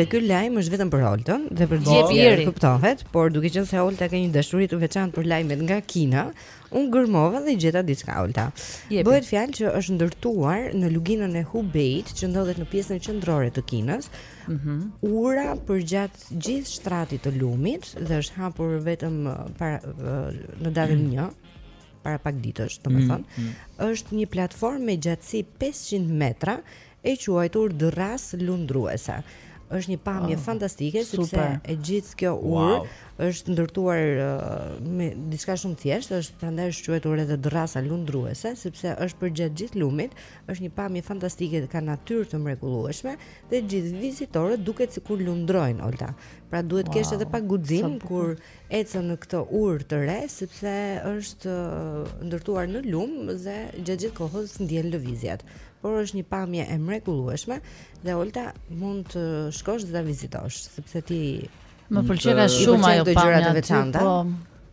dhe ky lajm është vetëm për Oltën dhe për gjithë tjerë, kuptohet, por duke qenë se Olta ka një dashuri të veçantë për lajmet nga Kina, unë gërmova dhe gjeta diçka Olta. Bëhet fjalë që është ndërtuar në luginën e Hubei, që ndodhet në pjesën qendrore të Kinës, mm -hmm. ura përgjatë gjithë shtratit të lumit dhe është hapur vetëm para në datën 1 para pak ditësh, domethënë, mm, mm. është një platformë me gjatësi 500 metra e quajtur Dërrasë Lundruese. Është një pamje oh, fantastike super. sepse e gjithë kjo urë wow. është ndërtuar uh, me diçka shumë të thjeshtë, është prandaj është quajtur edhe Dërrasa Lundruese sepse është përgjatë gjithë lumit, është një pamje fantastike dhe ka natyrë të mrekullueshme Dhe gjithë vizitorët duket sikur lundrojnë Olta. Pra duhet të wow, kesh edhe pak guxim kur ecën në këtë urë të re sepse është uh, ndërtuar në lum dhe gjatë gjithë kohës ndjen lëvizjet. Por është një pamje e mrekullueshme dhe Olta mund të shkosh dhe ta vizitosh sepse ti i pëlqen shumë ato pamje të veçanta. Po,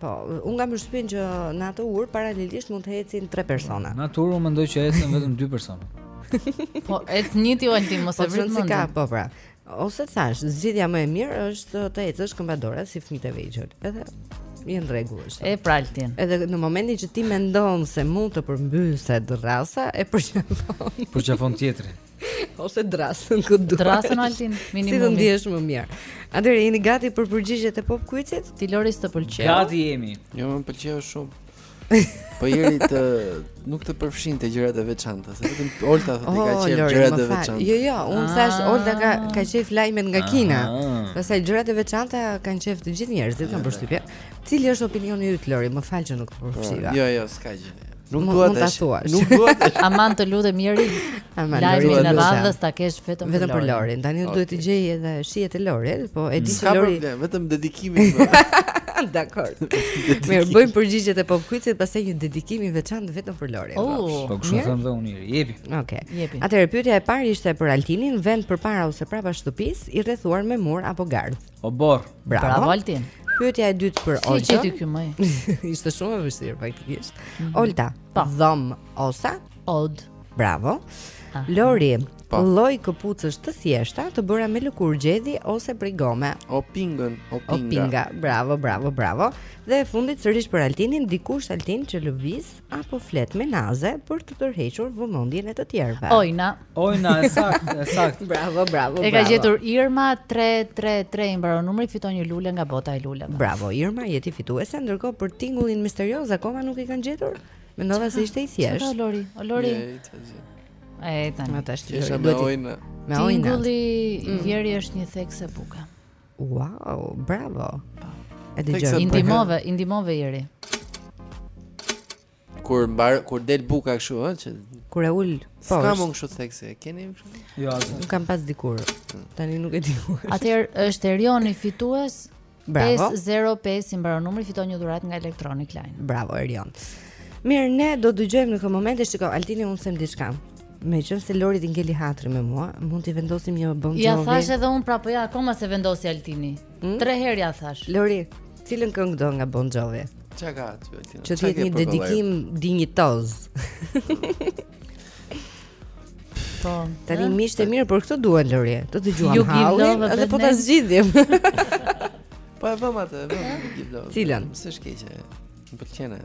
Po, unë kam përshtypjen që në atë urë paralelisht mund të ecin 3 persona. Në atë urë unë mendoj që ecin vetëm 2 persona. po, ec një ti Altin, mos e vrit mendin. Po, ka, po pra. Ose thash, zgjidhja më e mirë është të ecësh këmbadora si fëmijët e vegjël. Edhe në rregull është. E pra Altin. Edhe në momentin që ti mendon se mund të përmbyset dërrasa, e përqafon. përqafon tjetrin. Ose dërrasën kë të duash. Dërrasën Altin, minimumi. Si të ndihesh më mirë. Atëherë jeni gati për përgjigjet e pop quizit? Ty Lori s' të pëlqeu? Gati jemi. Jo, më pëlqeu shumë. Po Jeri ty nuk të përfshin te gjërat e veçanta, se vetëm Olta thotë oh, ka qenë gjërat e veçanta. Jo, jo, unë ah. thash Olta ka ka qenë lajmet nga Kina. Ah. Pastaj gjërat e veçanta kanë qenë të gjithë njerëzit, kam përshtypjen. Cili është opinioni yt Lori? Më fal që nuk të përfshiva. Jo, jo, s'ka gjë. Nuk duhet të thuash. Nuk duhet. Aman të lutem Jeri. Aman lajmin e radhës ta kesh vetëm vetëm për Lorin. Tani okay. duhet të gjej edhe shijet e Lorit, po e di se Lori. Problem, vetëm dedikimin. Dakord. Mirë, bëjmë përgjigjet e pop quizit, pastaj një dedikim i veçantë vetëm për Lori. Oh, po kështu them dhe unë, jepi. Okej. Okay. Atëherë pyetja e parë ishte për Altinin, vend përpara ose prapa shtëpisë, i rrethuar me mur apo gardh. Oborr. Bravo. Bravo Altin. Pyetja e dytë për Oltën. Si e gjeti ky më? Ishte shumë e vështirë faktikisht. Mm -hmm. Olta, pa. Po. dhomë ose? Odë. Bravo. Ah. Lori, po. lloj këpucësh të thjeshta të bëra me lëkurë gjedhi ose prej gome. Opingën, opinga. Opinga. Bravo, bravo, bravo. Dhe e fundit sërish për Altinin, dikush Altin që lëviz apo flet me naze për të tërhequr vëmendjen e të tjerëve. Ojna. Ojna, e saktë, e saktë. bravo, bravo, bravo. E ka gjetur Irma 333 i mbaron numri, fiton një lule nga bota e luleve. Bravo Irma, je ti fituese. Ndërkohë për tingullin misterioz akoma nuk e kanë gjetur. Mendova se ishte i thjeshtë. Çfarë Lori? O Lori. E tani. Ajo është me ojna. Me ojna. Tingulli i mm. Jeri është një thekëse buke. Wow, bravo. E dëgjoj. I ndihmove, i ndihmove Jeri. Kur mbar, kur del buka kështu, ëh, që kur e ul poshtë. S'kam unë kështu thekëse, e keni kështu? Jo, as. Unë kam pas dikur. Tani nuk e di. Atëherë është Erioni fitues. Bravo. 505 i mbaron numri, fiton një dhuratë nga Electronic Line. Bravo Erion. Mirë, ne do dëgjojmë në këtë moment e shikoj Altini unë them diçka. Meqënëse Lorit i ngeli hatri me mua Mund t'i vendosim një Bon Jovi Ja thash edhe unë pra po ja akoma s'e vendosi Altini hmm? Tre her ja thash Lori, cilën këngë do nga Bon Jovi? Ça ka aty Altini? Që t'jetë një dedikim dinjitoz Po Tani më ishte mirë, por këto duen Lori Të dëgjuam hallin Edhe po ta zgjidhim Po e vëm atë, e vëm Cilën? Se shkeqe Më përqene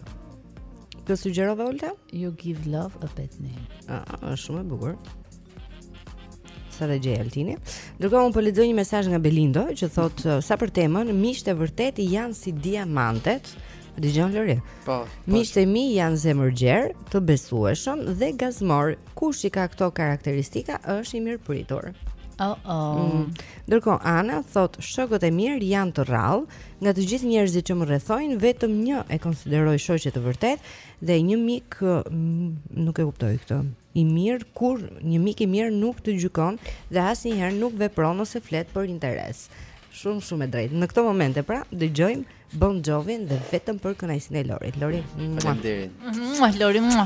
Të sugjerove Olta? You give love a bad name. Ah, është shumë e bukur. Sa ta gjejë Altini. Ndërkohë unë po lexoj një mesazh nga Belindo që thotë uh, sa për temën, miqtë e vërtetë janë si diamantet. Dëgjon Lori. Po. po. Miqtë e mi janë zemërgjer, të besueshëm dhe gazmor. Kush i ka këto karakteristika është i mirëpritur. Oh oh. Mm. Ndërkohë Ana thotë shokët e mirë janë të rrallë, Nga të gjithë njerëzit që më rrethojnë, vetëm një e konsideroj shoqe të vërtetë dhe një mik nuk e kuptoj këtë. I mirë kur një mik i mirë nuk të gjykon dhe asnjëherë nuk vepron ose flet për interes. Shumë shumë e drejtë. Në këto momente pra, dëgjojmë Bon Jovi dhe vetëm për kënaqësinë e Lorit. Lori, faleminderit. Mua Lori, mua.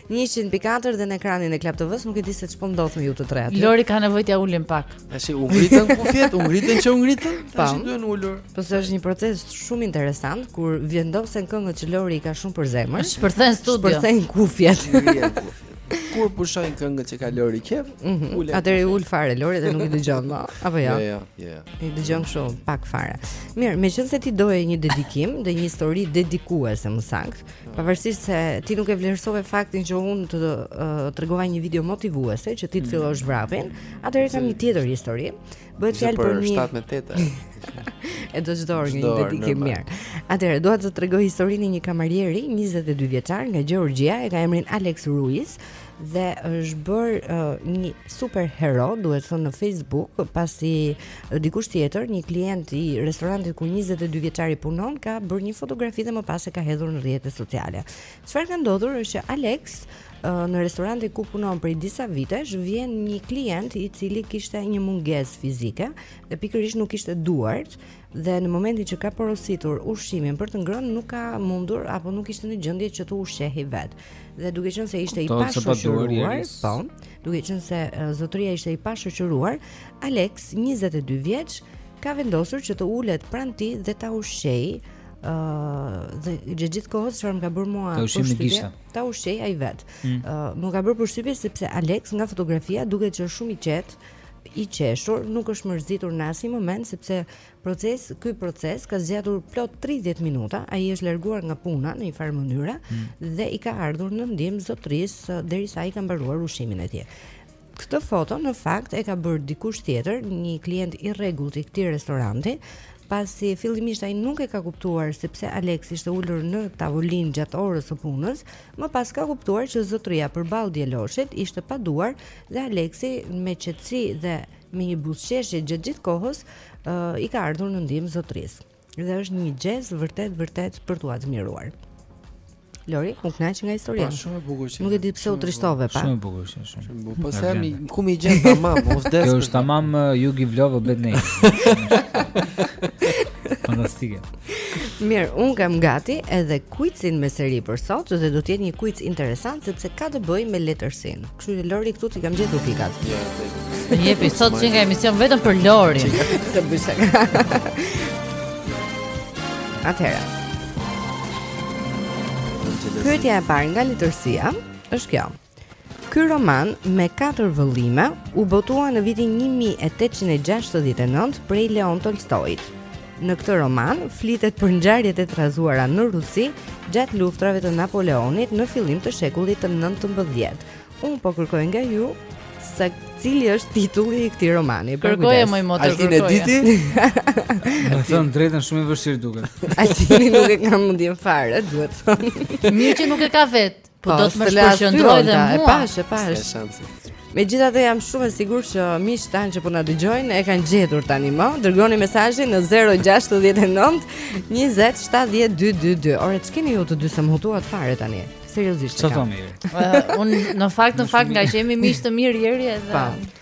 100 pikë katër dhe në ekranin e Club TV-s nuk e di se ç'po ndodh me ju të tre aty. Lori ka nevojë t'ja ulim pak. Tash u ngritën kufjet, u ngritën që u ngritën. Tash po. duhen ulur. Po se është një proces shumë interesant kur vendosen këngët që Lori i ka shumë për zemër. Shpërthen studio. Shpërthejnë kufjet. Kur pushojnë këngët që ka Lori qef, mm -hmm. ulen. Atëherë i ul fare Lori dhe nuk i dëgjon më, apo jo? Jo, jo, jo. I dëgjon kështu pak fare. Mirë, meqenëse ti doje një dedikim dhe një histori dedikuese më saktë, Pavarësisht se ti nuk e vlerësove faktin që unë të uh, tregova një video motivuese që ti të mm. fillosh vrapin, atëherë kam një tjetër histori. Bëhet fjalë për një 7 me 8. E do çdo orë një dedikim mirë. Atëherë dua të tregoj historinë e një kamarieri 22 vjeçar nga Xhorxhia, e ka emrin Alex Ruiz, dhe është bërë uh, një super hero, duhet thënë në Facebook, pasi uh, dikush tjetër, një klient i restorantit ku 22 vjeçari punon, ka bërë një fotografi dhe më pas e ka hedhur në rrjetet sociale. Çfarë ka ndodhur është që Alex uh, në restorantin ku punon prej disa vitesh vjen një klient i cili kishte një mungesë fizike dhe pikërisht nuk kishte duart dhe në momentin që ka porositur ushqimin për të ngrënë nuk ka mundur apo nuk ishte në gjendje që të ushqehej vet. Dhe duke qenë se ishte i pashoqëruar, po, duke qenë se zotëria ishte i pashoqëruar, Alex, 22 vjeç, ka vendosur që të ulet pranë tij dhe ta ushqejë dhe gjatë gjithë kohës çfarë më ka bërë mua ta ushqejë gishta ta ushqejë ai vet mm. më ka bërë përshtypje sepse Alex nga fotografia duket që është shumë i qetë i qeshur, nuk është mërzitur në asnjë moment sepse proces, ky proces ka zgjatur plot 30 minuta, ai është larguar nga puna në një farë mënyre mm. dhe i ka ardhur në ndihmë zotërisë uh, derisa ai ka mbaruar ushqimin e tij. Këtë foto në fakt e ka bërë dikush tjetër, një klient i rregullt i këtij restoranti, pasi fillimisht ai nuk e ka kuptuar se pse Alex ishte ulur në tavolinë gjatë orës së punës, më pas ka kuptuar që zotëria përballë djaloshit ishte pa duar Dhe Aleksi me qetësi dhe me një buzëqeshje gjatë gjithë kohës i ka ardhur në ndihmë zotërisë. Dhe është një gjest vërtet vërtet për t'u admiruar. Lori, u kënaqe nga historia. Po shumë e bukur qe. Nuk e di pse u trishtove pa. Shumë e bukur qe shumë. Shumë bukur. Po se mi ku mi gjen tamam, u vdes. Kjo është tamam uh, you give love a bad name. Fantastike. Mirë, unë kam gati edhe quizin me seri për sot, që do të jetë një quiz interesant sepse ka të bëjë me letërsinë. Kështu që Lori këtu t'i kam gjetur pikat. Një episod që nga emision vetëm për Lori. Të bëj sa. Atëherë. Pyetja e parë nga letërsia është kjo. Ky roman me katër vëllime u botua në vitin 1869 prej Leon Tolstoit. Në këtë roman flitet për ngjarjet e trazuara në Rusi gjatë luftërave të Napoleonit në fillim të shekullit të 19. Unë po kërkoj nga ju se cili është titulli i këtij romani. Pra, Kërkoje më mot të kërkoje. Ai e diti? Me thënë të drejtën shumë i vështirë duket. Ai nuk e ka mundjen fare, duhet thënë. Mirë që nuk e ka vetë. Po, po do të më shpërqendrojë dhe mua. E pash, e pash. Megjithatë jam shumë e sigurt që miqtë tanë që po na dëgjojnë e kanë gjetur tani më. Dërgoni mesazhin në 069 20 70 222. Ore, ç'keni ju të dy se më hutuat fare tani? Seriozisht. Çfarë thonë? Unë në fakt në fakt nga që jemi miq të mirë ieri edhe. Po.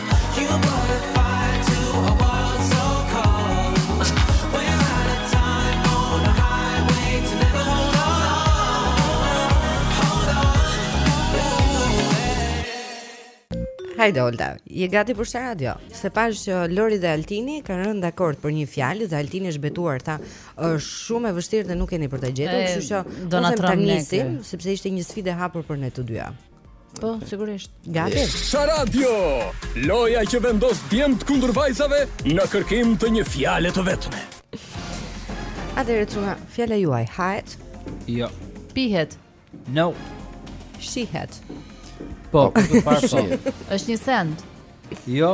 Hajde Olta, je gati për Sha Radio? Se pash që Lori dhe Altini kanë rënë dakord për një fjalë dhe Altini është betuar tha, është shumë e vështirë dhe nuk keni për ta gjetur, kështu që do ta nisim sepse ishte një sfidë e hapur për ne të dyja. Po, sigurisht. Gati. Sha Radio, loja që vendos djemt kundër vajzave në kërkim të një fjale të vetme. Atëherë çuna, fjala juaj hahet? Jo. Pihet? No. Shihet. Po, po, po, po. Është një send. Jo.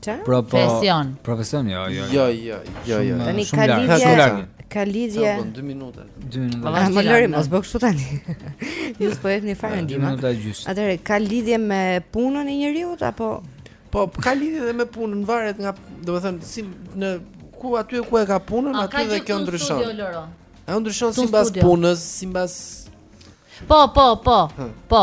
Çfarë? Profesion. Profesion, jo, jo. Jo, jo, jo, jo. Tani ka lidhje. Ka lidhje. Sa 2 minuta. 2 minuta. Ah, më lëri mos bëj kështu tani. Ju s'po jepni fare ndihmë. Atëherë ka lidhje me punën e njeriut apo Po, ka lidhje edhe me punën, varet nga, domethënë, si në ku aty ku e ka punën, aty dhe kjo ndryshon. A ndryshon sipas punës, sipas Po, po, po. Po.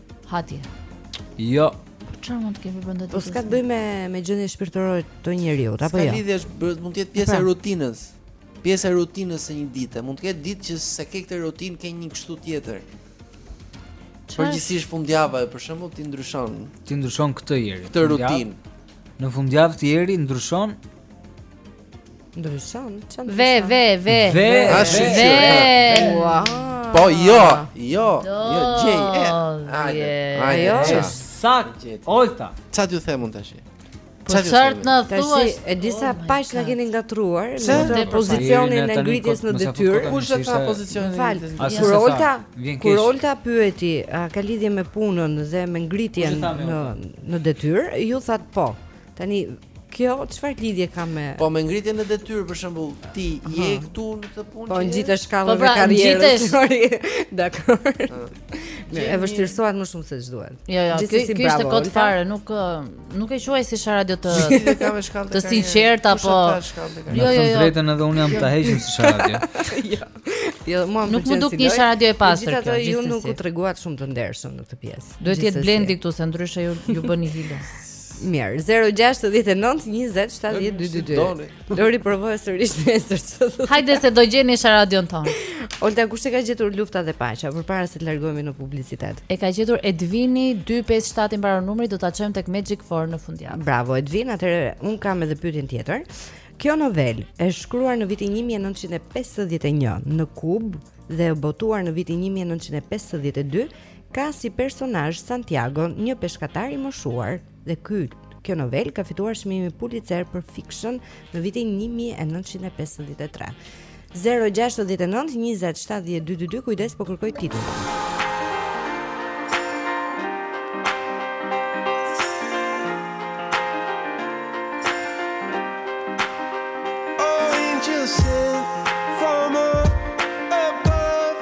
Hati. Jo. Çfarë mund të kemi bënë ti? Po s'ka të bëjë me me gjendjen shpirtërore të njeriu, apo jo? Ka lidhje, mund të jetë pjesë e pra. rutinës. Pjesë e rutinës së një dite. Mund të ketë ditë që s'e ke këtë rutinë, ke një kështu tjetër. Përgjithsisht fundjava, për shembull, ti ndryshon. Ti ndryshon këtë ieri. Këtë rutinë. Në fundjavë ti e ndryshon Ndryshon, çan. Ve ve ve. Ve ve. Po jo, jo, jo gjej. Ajde. Ajde. Saktë. Olta. Ça ju them unë tash? Po ça të na thuash, e di sa oh paç na keni ngatërruar në pozicionin e ngritjes në detyrë. Kush e tha pozicionin e ngritjes në detyrë? Kur Olta, kur Olta pyeti, a ka lidhje me punën dhe me ngritjen në në detyrë? Ju thatë po. Tani Kjo çfarë lidhje ka me Po me ngritjen në detyrë për shembull, ti je këtu në këtë punë. Po ngjitesh shkallën po, pra, e karrierës. Dakord. Ne e vështirësuam më shumë se ç'duhet. Jo, jo, kjo si ishte kot fare, nuk nuk e quaj si sharadio të të sinqertë apo Jo, jo, jo. Vërtet edhe unë jam ta heqim si sharadio. Jo. Jo, mua nuk më duket një sharadio e pastër. Megjithatë ju nuk u treguat shumë të ndershëm në këtë pjesë. Duhet të jetë Blendi këtu se ndryshe ju ju bëni hile. Mirë, 069 20 70 222 Lori provoje sërish Hajde se do gjeni sharadion tonë Olta, kush e ka gjetur Lufta dhe paqja Përpara se të largohemi në publicitet E ka gjetur Edvini 257 i mbaron numri Do ta çojmë tek Magic Four në fundjavë Bravo, Edvin, atëherë unë kam edhe pyetjen tjetër Kjo novelë e shkruar në vitin 1951 në Kubë dhe e botuar në vitin 1952 Ka si personazh Santiagon, një peshkatar i moshuar, dhe ky kjo novelë ka fituar çmimin Pulitzer për fiction në vitin 1953. 069 20 70 222 kujdes po kërkoj titullin. Oh, angel sent from above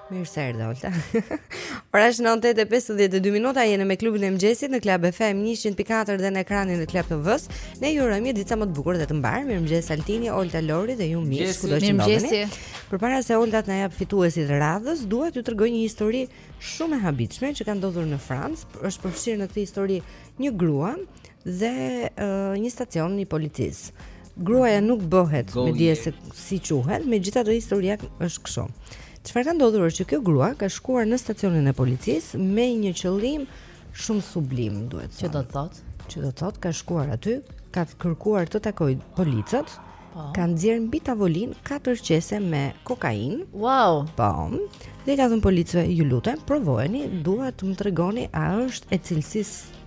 Mirë se erdhe Olta. Ora është 9:52 minuta, jemi me klubin e mëngjesit në Club FM 104 dhe në ekranin e Club TV-së. Ne ju urojmë një ditë sa më të bukur dhe të mbarë. Mirëmëngjes Altini, Olta, Lori dhe ju miq, kudo që ndodheni. Përpara se Olta të na japë fituesit e radhës, dua t'ju tregoj një histori shumë e habitshme që ka ndodhur në Francë. Është përfshirë në këtë histori një grua dhe uh, një stacion i policisë. Gruaja nuk bëhet me dije se si quhet, megjithatë historia është kështu. Çfarë ka ndodhur është që kjo grua ka shkuar në stacionin e policisë me një qëllim shumë sublim, duhet të thotë. Që do të thotë? Që do të thotë ka shkuar aty, ka kërkuar të takojë policët, po. ka nxjerrë mbi tavolinë katër qese me kokainë. Wow. Po. Dhe u ka thënë policëve, ju lutem, provojeni, dua të më tregoni a është e cilësisë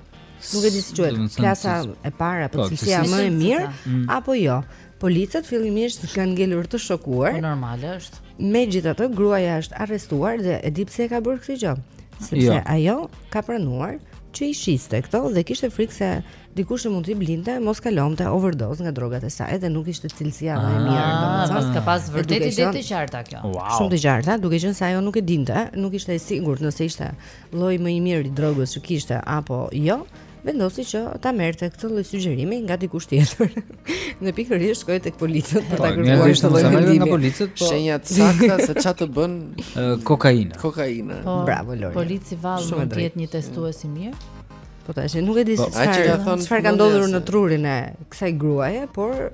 Nuk e di si quhet, klasa e parë apo po, cilësia më e mirë mm. apo jo. Policët fillimisht kanë ngelur të shokuar. Po normale është. Megjithatë, gruaja është arrestuar dhe e di pse e ka bërë këtë gjë. Sepse jo. ajo ka pranuar që i shiste këto dhe kishte frikë se dikush mund t'i blinte, mos kalonte overdozë nga drogat e saj dhe nuk ishte cilësia më e ah, mirë, domethënë. Paska pas vërtet ide të qarta kjo. Wow. Shumë të qarta, duke qenë se ajo nuk e dinte, nuk ishte e sigurt nëse ishte lloji më i mirë i drogës që kishte apo jo, vendosi që ta merrte këtë lloj sugjerimi nga dikush tjetër. Dhe pikërisht shkoi tek policët për ta po, kërkuar këtë lloj vendimi. Nga policët, po. Shenja të sakta se ça të bën kokaina. Kokainë. Po, Bravo Lori. Polici vallë mund të jetë një testues i mirë. Po tash nuk e di po, se çfarë ka thënë. Çfarë ka ndodhur në trurin e kësaj gruaje, por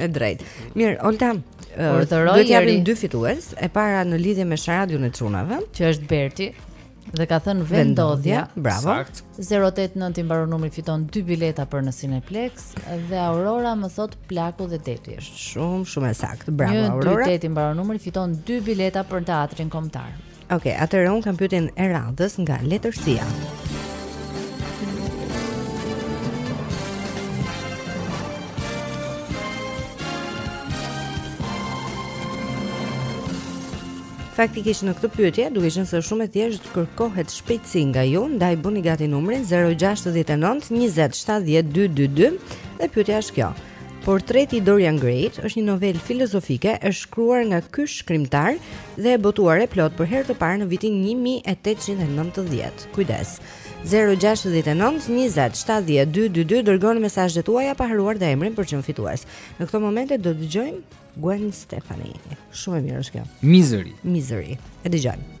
E drejtë. Mirë, Olta, do të japim dy fitues. E para në lidhje me sharadën e çunave, që është Berti dhe ka thënë vendndodhja. Bravo. 089 i mbaron numri fiton dy bileta për në Cineplexx dhe Aurora më thotë Plaku dhe deti është shumë shumë e saktë. Bravo Aurora. Një dy i mbaron numri fiton dy bileta për Teatrin Kombëtar. Ok, atëherë unë kam pyetjen e radhës nga letërsia. Faktikisht në këtë pyetje, duke qenë se shumë e thjeshtë kërkohet shpejtësi nga ju, ndaj bëni gati numrin 069 20 70 222 dhe pyetja është kjo. Portreti i Dorian Greit është një novelë filozofike e shkruar nga ky shkrimtar dhe e botuar e plotë për herë të parë në vitin 1890. Kujdes. 069 20 70 222 dërgoni mesazhet tuaja pa harruar dhe emrin për të qenë fitues. Në këto momente do dëgjojmë Gwen Stefani. Shumë e mirë është kjo. Misery. Misery. E dëgjojmë.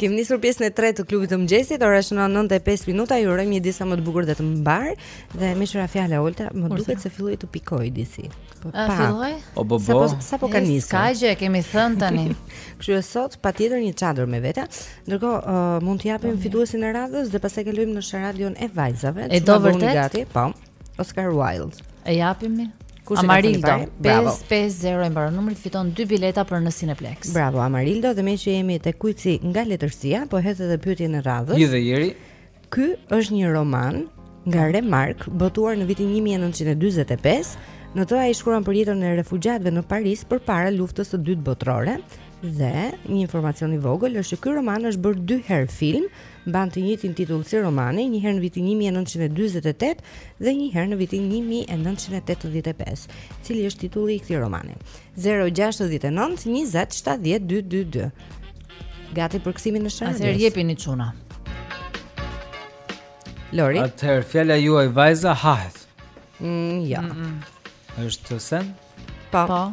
Kemi nisur pjesën e tretë të klubit të mëngjesit, ora është 9:05 minuta. Ju urojmë një ditë sa më të bukur dhe të mbarë. Dhe meqë ra fjala Olta, më duket se filloi të pikojë disi. Po pa. Filloi? O bo bo. Sapo ka nisur? S'ka gjë, kemi thënë tani. Kështu që sot patjetër një çadër me vete. Ndërkohë uh, mund të japim fituesin e radhës dhe pastaj kalojmë në sharadën e vajzave. E do vërtet? Po. Oscar Wilde. E japim? Kush Amarildo 550 e mbaron numrin fiton dy bileta për në Cineplex. Bravo Amarildo, dhe meqë jemi te kuici nga letërsia, po hedh edhe pyetjen e radhës. Një dhe Jeri. Ky është një roman nga Remark, botuar në vitin 1945. Në të ai shkruan për jetën e refugjatëve në Paris përpara luftës së dytë botërore dhe një informacion i vogël është që ky roman është bërë dy herë film, mban të njëjtin titull si romani, një herë në vitin 1948 dhe një herë në vitin 1985. Cili është titulli i këtij romani? 069 20 70 222. Gati për kthimin në shërbim. Atëherë jepini çuna. Lori. Atëherë fjala juaj vajza hahet. Mm, ja. Jo. Mm -mm. Është send? Po. Po.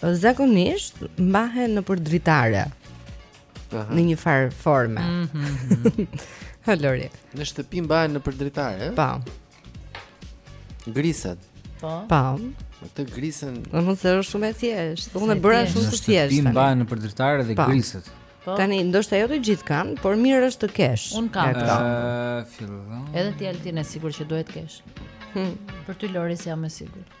Zakonisht mbahen nëpër dritare. Aha. Në një farë forme. Mm -hmm. Hë Lori. Në shtëpi mbahen nëpër dritare, Po. Grilat. Po. Po. Në të grisen. Në mund të është shumë e thjeshtë. Unë e bëra shumë të thjeshtë. Në shtëpi mbahen nëpër dritare dhe grilat. Po. Tani ndoshta jo të gjithë kanë, por mirë është të kesh. Unë kam. Ëh, fillon. Edhe ti Altin e sigurt që duhet të kesh. Hm. Për ty Lori jam e sigurt.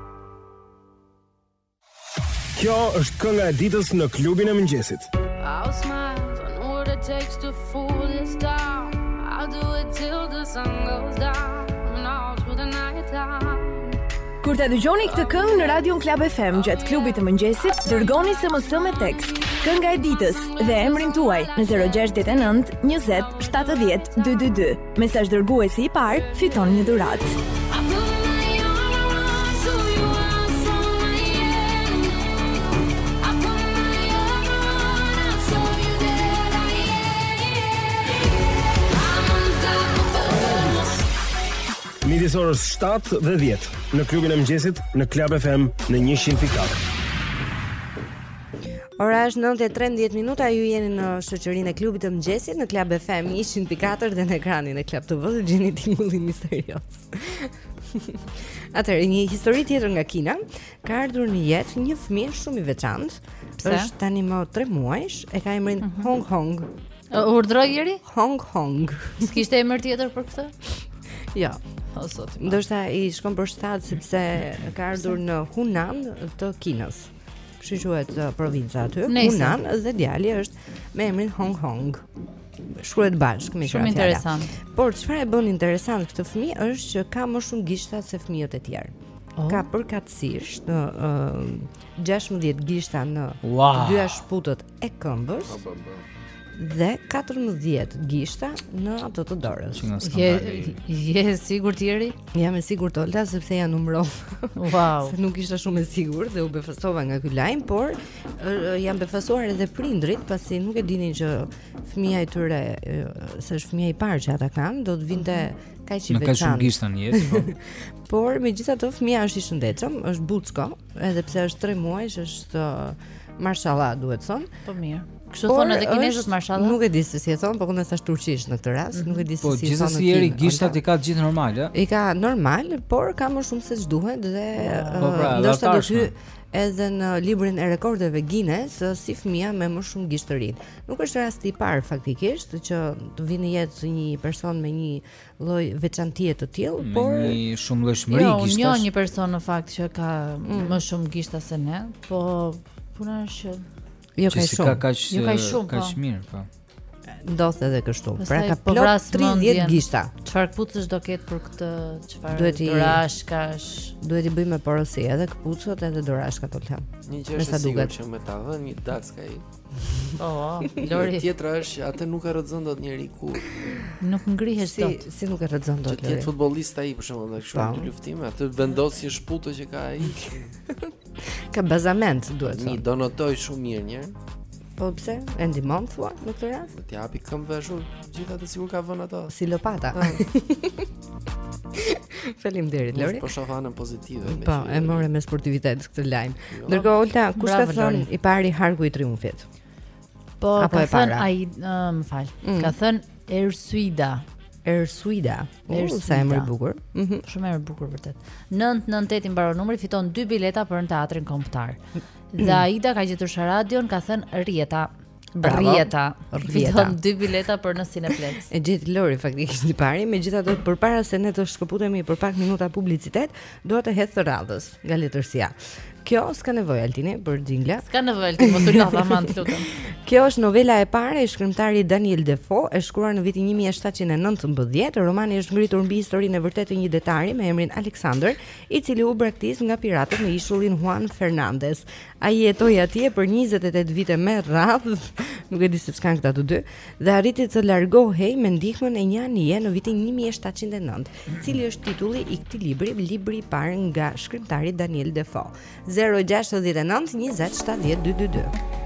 Kjo është kënga e ditës në klubin e mëngjesit. All smiles I know what it takes to fool this town. I'll do it till the sun goes down and all through the night time. Kur ta dëgjoni këtë këngë në Radion Club FM gjatë klubit të mëngjesit, dërgoni SMS me tekst, kënga e ditës dhe emrin tuaj në 069 20 70 222. Mesazhdërguesi i parë fiton një dhuratë. Midis orës 7 dhe 10 në klubin e mëngjesit në Club FM në 100.4. Ora është 9:13 minuta, ju jeni në shoqërinë e klubit të mëngjesit në Club FM 104 dhe në ekranin e Club TV të gjeni tingullin misterioz. Atëherë një histori tjetër nga Kina, ka ardhur në jetë një fëmijë shumë i veçantë. Është tani më 3 muajsh, e ka emrin uh mhm. -huh. Hong Hong. Uh, Urdhëro Jeri? Hong Hong. S'kishte emër tjetër për këtë? Jo. O Zot. Ndoshta i shkon për shtat sepse ka ardhur në Hunan të Kinës. Kështu quhet uh, provinca aty. Hunan dhe djali është me emrin Hong Hong. Shkruhet bashkë me Shumë interesant. Por çfarë e bën interesant këtë fëmijë është që ka më shumë gishta se fëmijët e tjerë. Oh. Ka përkatësisht në uh, 16 gishta në wow. të dyja shputat e këmbës po, po, po. dhe 14 gishta në atë të dorës. Je je sigurt Eri? Jam e sigurt Olta sepse ia numërova. Wow. Se nuk isha shumë e sigurt dhe u befasova nga ky lajm, por janë befasuar edhe prindërit pasi nuk e dinin që fëmija i tyre se është fëmija i parë që ata kanë, do të vinte mhm. Kaq i veçantë. Me kaq shumë gishta në jetë, po. Por megjithatë fëmija është i shëndetshëm, është buçko, edhe pse është 3 muaj, është Marshallah duhet thënë. Po mirë. Kështu thonë edhe kinezët marshallah. Nuk e di se si e thonë, por unë thashë turqisht në këtë rast, mhm. nuk e di se po, si e thonë. Po gjithsesi Eri gishtat i ka të gjithë normal, ë? I ka normal, por ka më shumë se ç'duhet dhe po, pra, ndoshta do të hyjë edhe në librin e rekordeve Guinness si fëmija me më shumë gishtërinj. Nuk është rasti i parë faktikisht që të vijë në jetë një person me një lloj veçantie të tillë, por një shumëllojshmëri jo, gishtash. Jo, një person në fakt që ka mm. më shumë gishta se ne, po puna është që jo ka shumë. Jo kaq jo kaq shumë, kaq po. mirë, po. Ndodh edhe kështu. Pra ka po plot 30 gishta. Çfarë këpucësh do ketë për këtë çfarë? Duhet t'i dorashkash. Duhet t'i bëjmë porosi edhe këpucët edhe dorashkat po them. Një gjë është e sigurt që me ta vënë një dackë ai. Po, Lori. Tjetra është që atë nuk e rrëzon dot njeri kurrë. Nuk ngrihesh si, dot. Si nuk e rrëzon dot Lori. Të jetë futbollist ai për shembull, kështu po. në luftime, atë vendos një shputë që ka ai. ka bazament duhet thënë. Një do notojë shumë mirë një. Po pse? E ndihmon thua në këtë rast? T'i hapë këmbët ashtu. Gjithë atë sikur ka vënë ato. Si lopata. Ah. Faleminderit Lori. Po shoh anën pozitive. Po, e more me sportivitet këtë lajm. Jo. Ndërkohë Olta, kush ka thënë i pari harku i triumfit? Po, Apo ka thënë ai, më fal. Mm. Ka thënë Ersuida. Ersuida. Ersuida. Sa emër i bukur. Mhm. Shumë emër i bukur vërtet. 998 i mbaron numri, fiton dy bileta për në teatrin kombëtar. Dhe Aida ka gjetur sharadën, ka thënë Rieta. Bravo. Rieta. Rieta. Fiton dy bileta për në Cineplex. e gjeti Lori faktikisht e para, megjithatë përpara se ne të shkëputemi për pak minuta publicitet, dua të hedh të radhës nga letërsia. Kjo s'ka nevojë Altini për jingle. S'ka nevojë Altini, mos u lodh aman të lutem. Kjo është novela e parë e shkrimtarit Daniel Defoe, e shkruar në vitin 1719. Romani është ngritur mbi historinë e vërtetë të një detari me emrin Alexander, i cili u braktis nga piratët në ishullin Juan Fernandez. Ai jetoi atje për 28 vite me radhë, nuk e di se ç'kanë këta të dy, dhe arriti të largohej me ndihmën e një anije në vitin 1709. Cili është titulli i këtij libri, libri i parë nga shkrimtari Daniel Defoe? 069 20 70 222.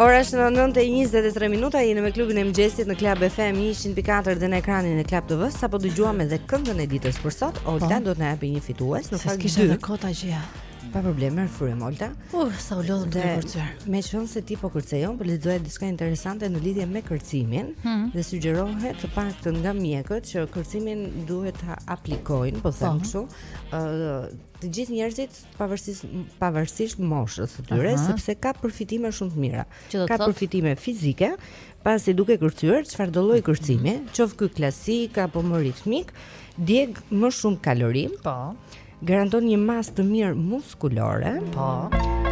Ora është në 9:23 minuta, jemi me klubin e mëngjesit në Club FM 104 dhe në ekranin e Club TV, sapo dëgjuam edhe këngën e ditës për sot. Po. Olta do të na japë një fitues, në fakt kisha të kota gjëja. Pa probleme, frymë Olta. Uh, sa u lodhëm së kërcyeri. Meqenëse ti po kërcejon, po lexoja diçka interesante në lidhje me kërcimin mm -hmm. dhe sugjerohet të paktën nga mjekët që kërcimin duhet ta aplikojnë, po them po. kështu, ë të gjithë njerëzit pavarësisht pavarësisht moshës së tyre, sepse ka përfitime shumë të mira. Ka përfitime fizike, pasi duke kërcyer çfarëdo lloj kërcimi, qoftë ky klasik apo më ritmik, djeg më shumë kalori. Po. Garanton një masë të mirë muskulore. Po.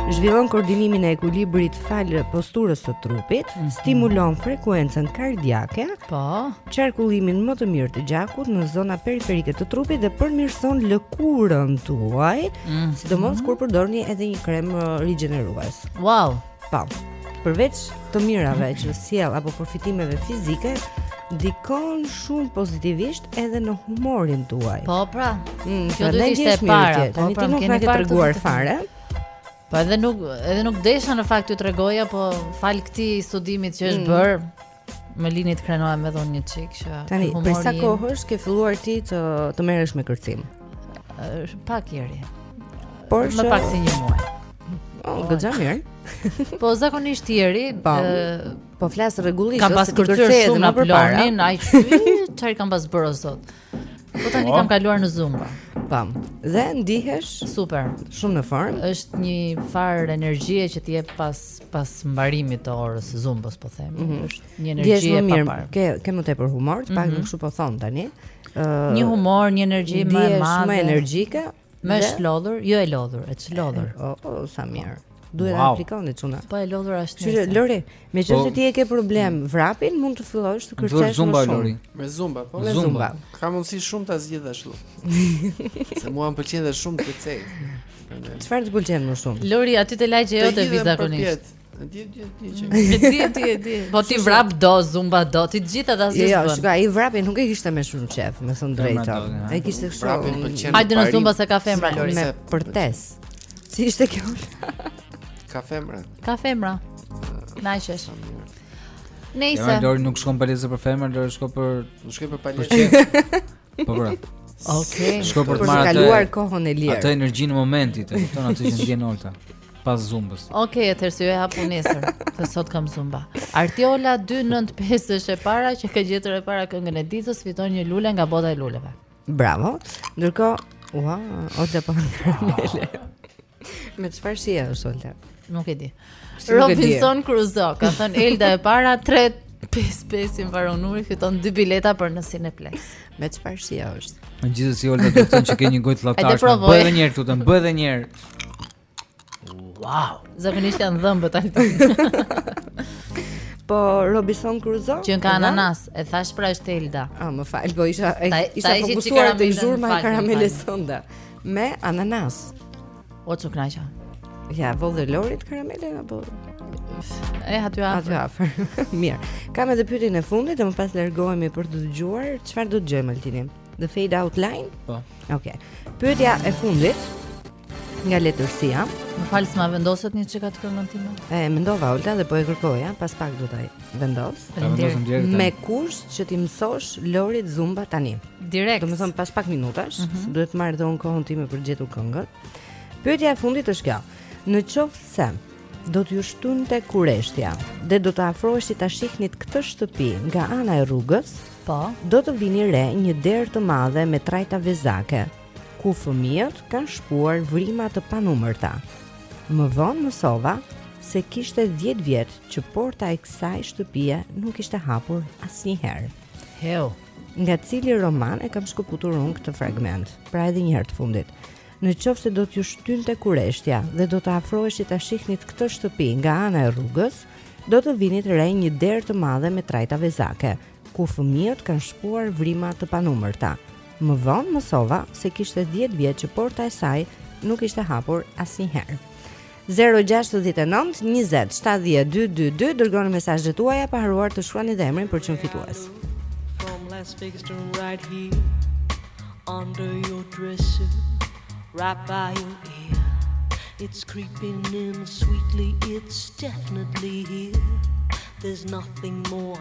Zhvillon koordinimin e ekuilibrit falë posturës së trupit, mhm. stimulon frekuencën kardiake. Po. qarkullimin më të mirë të gjakut në zona periferike të trupit dhe përmirëson lëkurën tuaj, mm -hmm. sidomos kur përdorni edhe një krem uh, rigjenerues. Wow. Po. Përveç të mirave që sjell apo përfitimeve fizike, ndikon shumë pozitivisht edhe në humorin tuaj. Po pra. Mm, kjo do të ishte e para. Po pra, ti nuk na ke treguar fare. Po edhe nuk edhe nuk desha në fakt t'ju tregoja, po falë këtij studimit që është mm. bërë, Më lini të krenohem edhe unë një çik që Tani, për sa kohësh ke filluar ti të të merresh me kërcim? Ëh, pak ieri. Por më pak se një muaj. Oh, goxha mirë. Po zakonisht ieri, po, po flas rregullisht, kam pas kërcyer shumë më përpara. Ai çfarë kam pas bërë sot? Po tani kam kaluar në zumba. Pam. Dhe ndihesh super, shumë në formë. Është një farë energjie që të jep pas pas mbarimit të orës së zumbës, po them. Mm -hmm. Është një energji e paparë. Ke ke më tepër humor, të paktën mm -hmm. kështu po thonë tani. Ëh, uh, një humor, një energji më e madhe. Ndihesh më energjike, Më e çlodhur, jo e lodhur, e çlodhur. O, oh, oh, sa mirë. Duhet wow. ta aplikoni çuna. Po e lodhur është. Kështu që Lori, meqenëse po, ti e ke problem vrapin, mund të fillosh të kërcesh më shumë. Zumba Lori. Me zumba, po me zumba. zumba. Ka mundësi shumë ta zgjidh ashtu. Se mua më pëlqen dhe shumë të kërcej. Çfarë të pëlqen më shumë? Lori, aty te lagje jote vij zakonisht. E di, e di, e di që. E di, e di, e di. Po ti vrap do, zumba do, ti gjithë ato s'i bën. Jo, jo s'ka, ai vrapin nuk e kishte me shumë qejf, me thënë të drejtën. Ai kishte kështu. Vrapi pëlqen. Hajde në zumba se ka femra Lori se për tes. Si ishte kjo? Ka femra. Ka femra. Na qesh. Nëse ja, Lori nuk shkon palestër për femra, Lori shkon për nuk shkon për palestër. Po bra. Okej. Shkon për të marrë kaluar kohën e lirë. Atë energjinë e momentit, e kupton atë që ndjen Olta. pas zumbës. Okej, okay, atëherë e hapim nesër, se sot kam zumba. Artiola 295 është e para që ka gjetur e para këngën e ditës, fiton një lule nga bota e luleve. Bravo. Ndërkohë, ua, ose po lule. Me çfarë shije është Olta? Nuk e di. Si Robinson Crusoe, ka thënë Elda e para 3 5 5 i mbaron numri fiton dy bileta për në Cineplex. Me çfarë shije është? Gjithsesi Olta do të thonë që ke një gojë latash Bëje dhe një herë këtu, bëje dhe një herë Wow Zakonisht janë dhëmbët Altin Po Robinson Crusoe? Që në ka ananas, e thashë pra është Elda A, më fal, po isha, isha fokusuar te zhurma e karameles sonte Me ananas O ç'u kënaqa. Ja, vodhe Lorit karamelen apo e aty afër. Aty afër. Mirë. Kam edhe pyetjen e fundit dhe më pas largohemi për të dëgjuar çfarë do të dëgjojmë Altin. The Fade Out Line? Po. Okej. Okay. Pyetja e fundit nga letërsia. Më fal s'ma vendose një çikë atë këngën time. E mendova Olta dhe po e kërkoja, pas pak do ta vendos. Me kusht që t'i mësosh Lorit Zumba tani? Direkt. Domethënë pas pak minutash, mm -hmm. duhet të marr dhe unë kohën time për të gjetur këngën. Pyetja e fundit është kjo. Në qoftë se do t'ju shtynte kureshtja dhe do të afroheshit ta shihnit këtë shtëpi nga ana e rrugës, po, do të vini re një derë të madhe me trajta vezake, ku fëmijët kanë shpuar vrima të panumërta. Më vonë mësova se kishte 10 vjet që porta e kësaj shtëpie nuk ishte hapur asnjëherë. Hëu. Nga cili roman e kam shkëputur unë këtë fragment? Pra edhe një herë të fundit. Në qoftë se do t'ju shtynte kureshtja dhe do të afroheshit ta shihnit këtë shtëpi nga ana e rrugës, do të vinit re një derë të madhe me trajta vezake, ku fëmijët kanë shpuar vrima të panumërta. Më vonë mësova se kishte 10 vjet që porta e saj nuk ishte hapur asnjëherë. Zero gjashtëdhjetë e nëntë njëzet shtatëdhjetë dy dy dy dërgoni mesazhet tuaja pa harruar të shkruani dhe emrin për çdo fitues. Under your dresser right by your ear it's creeping in sweetly it's definitely here there's nothing more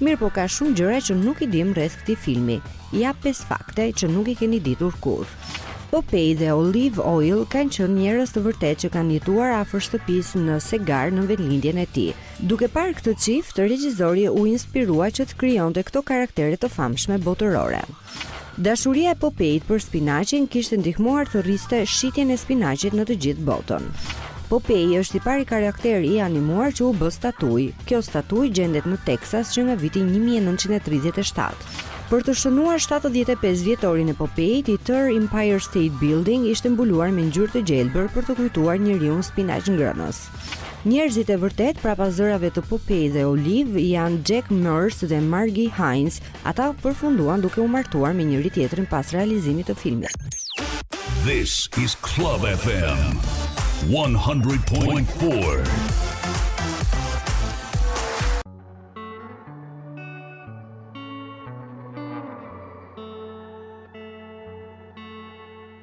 Mirëpo ka shumë gjëra që nuk i dimë rreth këtij filmi. Ja pesë fakte që nuk i keni ditur kurrë. Popeye dhe Olive Oyl kanë qenë njerëz të vërtetë që kanë jetuar afër shtëpisë në Segar në vendlindjen e tij. Duke parë këtë çift, regjizori u inspirua që të krijonte këto karaktere të famshme botërore. Dashuria e Popeit për spinaqin kishte ndihmuar të rriste shitjen e spinaqit në të gjithë botën. Popei është i pari karakter i animuar që u bë statujë. Kjo statujë gjendet në Teksas që nga viti 1937. Për të shënuar 75 vjetorin e Popeit, i tërë Empire State Building ishte mbuluar me ngjyrë të gjelbër për të kujtuar njeriun spinaqngrënës. Njerëzit e vërtetë prapa zërave të Popei dhe Olive janë Jack Mercer dhe Margie Hines, Ata përfunduan duke u martuar me njëri-tjetrin pas realizimit të filmit. This is Club FM 100.4.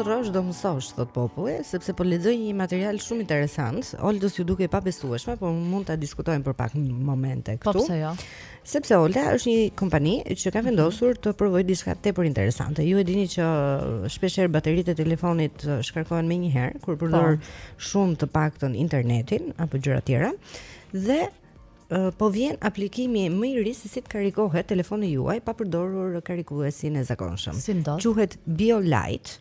të rrosh do mësosh thotë populli, sepse po lexoj një material shumë interesant. Olta, do ju duket e pabesueshme, por mund ta diskutojmë për pak një momente këtu. Po pse jo? Sepse Olta është një kompani që ka vendosur të provojë diçka tepër interesante. Ju e dini që uh, shpesh herë bateritë e telefonit uh, shkarkohen menjëherë kur përdor po. shumë të paktën internetin apo gjëra të tjera. Dhe uh, po vjen aplikimi më i ri se si të karikohet telefoni juaj pa përdorur karikuesin e zakonshëm. Si Quhet BioLite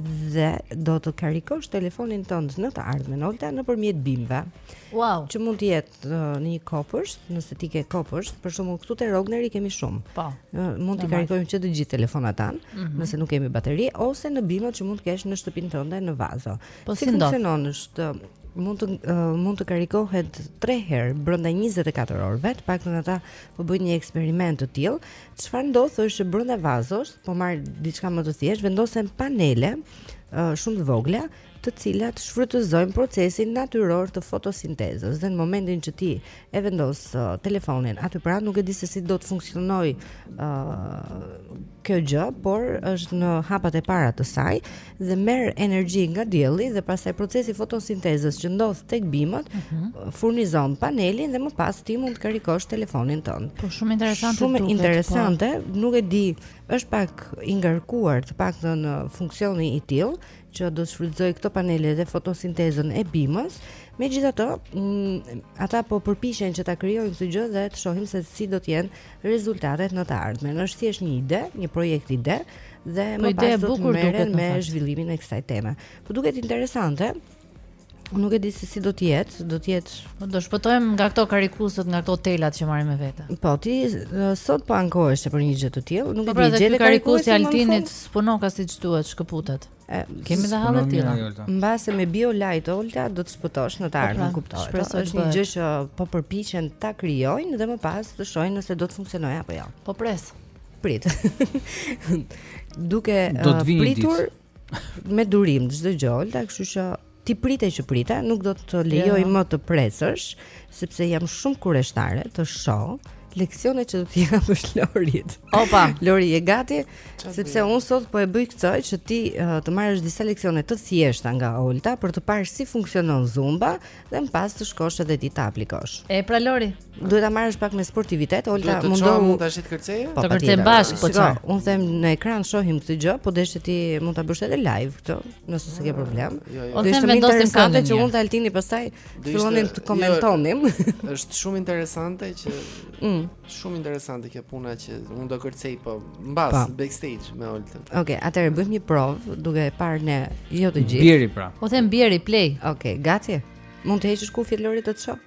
dhe do të karikosh telefonin tënd në të ardhmen Olta nëpërmjet bimëve. Wow. Që mund të jetë uh, në një kopsht, nëse ti ke kopsht, për shembull këtu te Rogneri kemi shumë. Po. Uh, mund të karikojmë që të gjithë telefonat tanë, mm -hmm. nëse nuk kemi bateri ose në bimët që mund të kesh në shtëpinë tënde në vazo. Po si, si funksionon është mund të uh, mund të karikohet 3 herë brenda 24 orëve, të paktën ata po bëjnë një eksperiment të tillë Çfarë ndodh është që brenda vazos, po marr diçka më të thjeshtë, vendosen panele uh, shumë të vogla, të cilat shfrytëzojnë procesin natyror të fotosintezës dhe në momentin që ti e vendos uh, telefonin aty pra nuk e di se si do të funksionojë uh, kjo gjë, por është në hapat e para të saj dhe merr energji nga dielli dhe pastaj procesi i fotosintezës që ndodh tek bimët mm -hmm. furnizon panelin dhe më pas ti mund të karikosh telefonin tënd. Po shumë interesante. Shumë duket, po. interesante, po. nuk e di, është pak i ngarkuar të paktën uh, funksioni i tillë që do të shfrytëzojë këto panele dhe fotosintezën e bimës. Megjithatë, mm, ata po përpiqen që ta krijojnë këtë gjë dhe të shohim se si do të jenë rezultatet në të ardhmen. Është thjesht një ide, një projekt ide dhe po më pas do të merren me zhvillimin e kësaj teme. Po duket interesante. Unë nuk e di se si do të jetë, do të jetë, po do shpëtojmë nga këto karikusët, nga këto telat që marrim me vete. Po ti sot po ankohesh për një gjë të tillë, nuk e di, po, pra, karikusi i Altinit, s'punoka siç duhet, shkëputet. E, kemi dhe halle të tilla. Mbase me bio light Olta do të shpëtosh në të ardhmen, po, kuptoj. Shpresoj është një gjë që po përpiqen ta krijojnë dhe më pas të shohin nëse do të funksionojë apo jo. Ja. Po pres. Prit. Duke uh, pritur me durim çdo gjë Olta, kështu që Ti prite që prite, nuk do të lejoj më të presësh, sepse jam shumë kureshtare të shoh leksionet që do t'i japësh Lorit. Opa, Lori je gati? Sepse unë sot po e bëj këtë që ti uh, të marrësh disa leksione të thjeshta nga Olta për të parë si funksionon Zumba dhe më pas të shkosh edhe ti ta aplikosh. E pra Lori. Duhet ta marrësh pak me sportivitet, Olta mundohu. Do të shohim tash të kërcejë? Po, të kërcejmë bashkë, po çfarë? Unë them në ekran shohim këtë gjë, po deshë ti mund ta bësh edhe live këtë, nëse s'ke problem. Jo, jo. Unë them vendosim kafen që unë, Altini pastaj fillonim të jo, komentonim. Është shumë interesante që mm. shumë interesante kjo puna që unë do kërcej po mbas po. backstage me Oltën. Okej, atëherë bëjmë një provë duke e parë ne jo të gjithë. Bjeri pra. Po them bjeri play. Okej, gati. Mund të heqësh kufjet Lori të të shoh?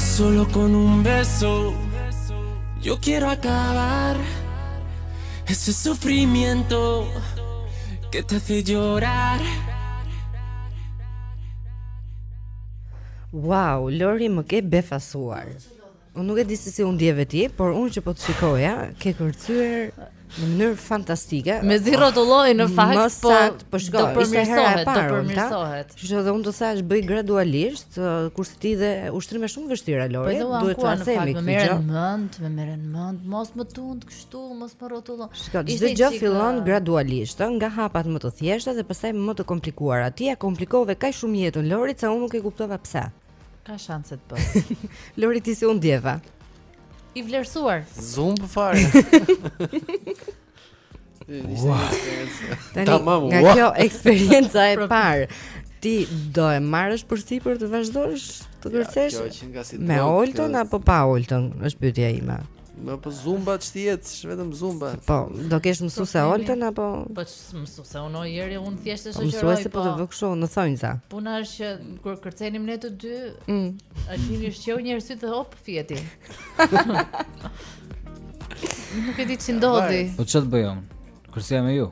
Solo con un beso Yo quiero acabar Ese sufrimiento Que te hace llorar Wow, Lori më ke befasuar Unë nuk e di se si unë djeve ti Por unë që po të shikoja Ke kërcyer në mënyrë fantastike. Mezi rrotulloi në fakt, po po shko, do ishte hera e parë, do përmirësohet. Kështu që edhe unë do thashë bëj gradualisht, kurse ti dhe ushtrime shumë të vështira Lori, po duhet të themi këtë gjë. Më merren mend, më merren mend, mos më tund kështu, mos më rrotullo. Shko, çdo gjë fillon gradualisht, nga hapat më të thjeshta dhe pastaj më të komplikuara. Ti ia komplikove kaq shumë jetën Lorit, sa unë nuk e kuptova pse. Ka shanse të bëhet. Lori ti si u ndjeve? I vlerësuar. Zumb fare. Tani, nga kjo eksperienca e parë, ti do e marrësh përsipër të vazhdosh të kërcesh me Oltën apo pa Oltën, është pyetja ime. Më po zumba ç'të jetë, vetëm zumba. Po, do kesh mësuese Oltën apo? Po mësuese unë ieri unë thjesht e shoqëroj. Mësuese po të po. vë kështu në thonjza. Puna është që kur kërcenim ne të dy, mm. Altini gjeu një arsye të hop fjeti. Nuk e di ç'i ndodhi. Po ç'të bëjmë? Kërcejmë ju.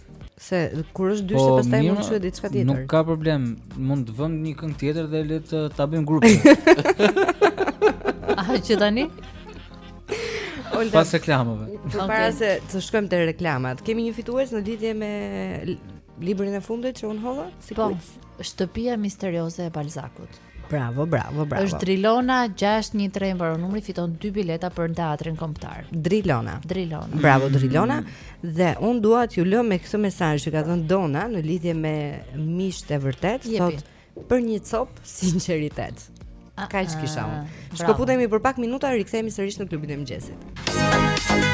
Se kur është dyshe po, pastaj mund të shojë diçka tjetër. Nuk ka problem, mund të vëmë një këngë tjetër dhe le ta bëjmë grupin. A që tani? Olta, pas reklamave. Okay. Para se të shkojmë te reklamat, kemi një fitues në lidhje me librin e fundit që unë hodha, si po. Shtëpia misterioze e Balzakut. Bravo, bravo, bravo. Është Drilona 613 i mbaron numri, fiton dy bileta për në teatrin kombëtar. Drilona. Drilona. Bravo Drilona. Mm. Dhe un dua t'ju lë me këtë mesazh që ka dhënë Dona në lidhje me miqtë e vërtet, thotë për një cop sinqeritet. Ah, Kaq ah, kisha un. Shkëputemi për pak minuta, rikthehemi sërish në klubin e mëngjesit. Thank you.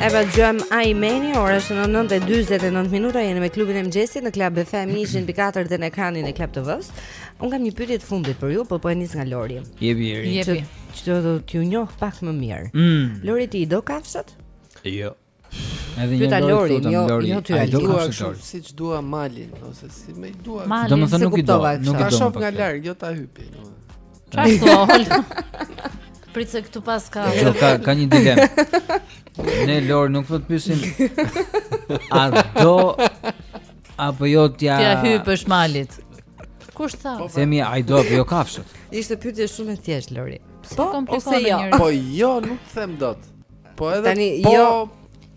E pra dëgjuam I Many ora është në 9:49 minuta jeni me klubin e mëngjesit në Club FM 104 dhe në ekranin e Club TV-s. Un kam një pyetje të fundit për ju, po po e nis nga Lori. Jepi. Jepi. Që do t'ju njoh pak më mirë. Mm. Lori ti i do kafshët? Jo. Edhe një Pyta Lori, jo, jo, Lori, jo ty ai do kafshë Lori. Siç dua malin ose si më dua. Domethënë nuk i do, nuk i do. Ta shoh nga larg, jo ta hypi. Çfarë thon? Prit se këtu pas ka. Jo, ka ka një dilemë. Ne Lori nuk po të pyesim. A do Apo jo t'ja T'ja hypësh malit. Kush tha? Po, po. Themi a i do apo jo kafshët. Ishte pyetje shumë e thjeshtë Lori. Po, ose jo. Po jo, nuk të them dot. Po edhe Tani, po jo.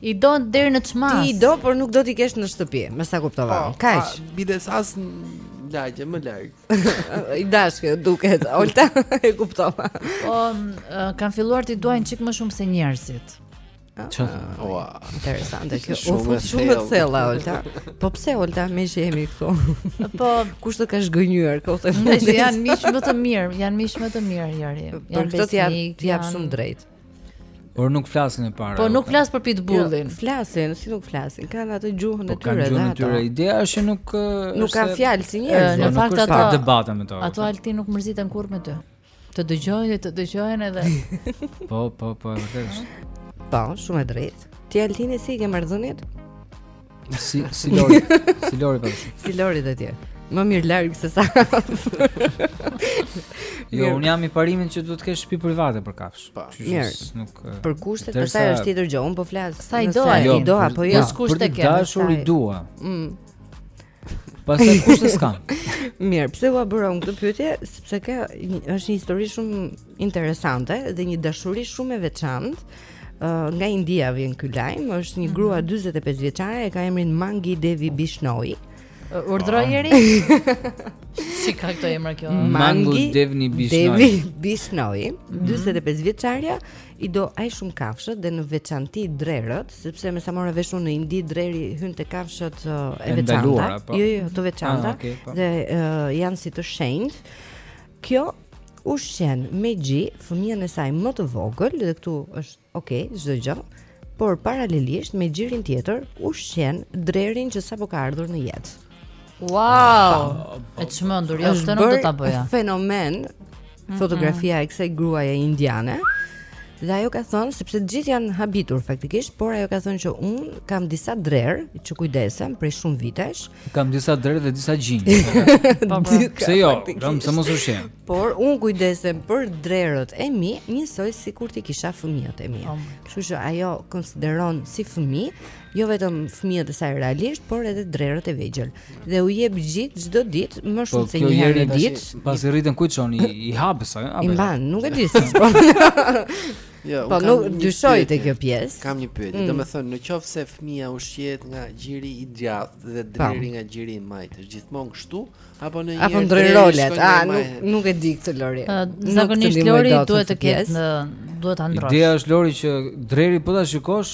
I do deri në ç'masë. Ti i do, por nuk do t'i kesh në shtëpi, me sa kuptova. Po, Kaq. Biles as në lagje më larg. I dashkë duket, Olta e kuptova. Po, kam filluar t'i dua një çik më shumë se njerëzit. Ua, interesante kjo. U fut shumë të thella Olta. Po pse Olta meqë jemi këtu? Po kush të ka zhgënjyer këto të mëdha? Që janë miq më të mirë, janë miq më të mirë Jeri. Janë besnik. Po ty të jap shumë drejt. Por nuk flasin e para. Po nuk flas për pitbullin. Jo, flasin, si nuk flasin. Kanë atë gjuhën e po, tyre dhe ato. Ideja është që nuk nuk kanë fjalë si njerëz. Në fakt a ke debate me to. Ato Altin nuk mërziten kurrë me ty. Të dëgjojnë dhe të dëgjojnë edhe. po, po, po, e vërtet është. Po, shumë e drejtë. Ti Altin si i ke marrëdhëniet? Si si Lori, si Lori po. Si Lori dhe ti. Më mirë larg se sa. jo, un jam i parimit që duhet të kesh shtëpi private për kafsh. Po, mirë. Nuk për kushtet e saj është tjetër gjë, un po flas. Sa i do, i do apo jo? Për kushtet e ke. Dashuri i dua. Mm. Pastaj kushtet s'kam? Mirë, pse ua bëra unë këtë pyetje? Sepse kjo është një histori shumë interesante dhe një dashuri shumë e veçantë. Uh, nga India vjen ky lajm, është një grua 45 mhm. vjeçare, e ka emrin Mangi Devi Bishnoi. Uh, Urdhëro Jeri. si ka këto emra kjo? Mangi Devi Bishnoi. Devi Bishnoi, 45 mhm. vjeçarja, i do aq shumë kafshët dhe në veçanti drerët, sepse me sa mora vesh unë në Indi dreri hyn te kafshët uh, e veçanta. Po. Jo, jo, të veçanta ah, okay, po. dhe uh, janë si të shenjtë. Kjo ushqen me gji fëmijën e saj më të vogël dhe këtu është ok, çdo gjë. Por paralelisht me gjirin tjetër ushqen drerin që sapo ka ardhur në jetë. Wow! E çmendur, jo, këtë nuk do ta bëja. Fenomen mhm. fotografia mm -hmm. e kësaj gruaje indiane. Dhe ajo ka thënë sepse të gjithë janë habitur faktikisht, por ajo ka thënë që unë kam disa drerë që kujdesem prej shumë vitesh. Kam disa drerë dhe disa gjinj. Po, po. Pse jo? Kam sa mos është. Por unë kujdesem për drerët e mi, njësoj sikur t'i kisha fëmijët e mi. Kështu që ajo konsideron si fëmijë jo vetëm fëmijët e saj realisht, por edhe drerët e vegjël. Dhe u jep gji çdo ditë, më po, shumë se një herë në ditë. Pasi rriten kujt çon i, i hapës apo? I mban, nuk e di se po. Jo, po nuk dyshoj te kjo pjesë. Kam një pyetje. Mm. Domethënë, në qoftë se fëmija ushqehet nga gjiri i djathtë dhe dreri nga gjiri i majtë, është gjithmonë kështu apo në një Apo ndërron rolet? A nuk nuk e di këtë Lori. Zakonisht Lori duhet të ketë duhet ta ndërrosh. Ideja është Lori që dreri po ta shikosh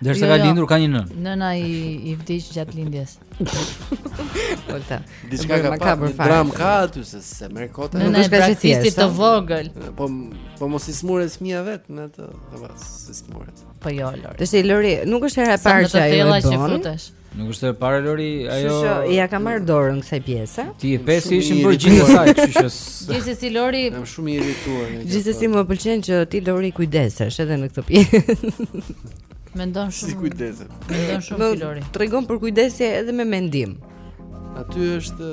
Derisa jo, ka jo. lindur ka një nënë. Nëna i i vdiq gjatë lindjes. Volta. Diçka ka kapur fare. Dramë ka aty se s'e merr kot. Nuk është kaq e thjeshtë. të vogël. Po po mos i sëmuret fëmija vetë në të, apo s'i sëmuret. Po jo, Lori. Tashi Lori, nuk është hera e parë që ajo e bën. Nuk është e parë Lori, ajo. Kështu që ia ka marrë dorën kësaj pjese. Ti e pesë ishin për gjithë sa, kështu që. Gjithsesi Lori. Jam shumë i irrituar. Gjithsesi më pëlqen që ti Lori kujdesesh edhe në këtë pjesë. Mendon shumë. Si kujdeset. Mendon shumë ti Lori. Tregon përkujdesje edhe me mendim. Aty është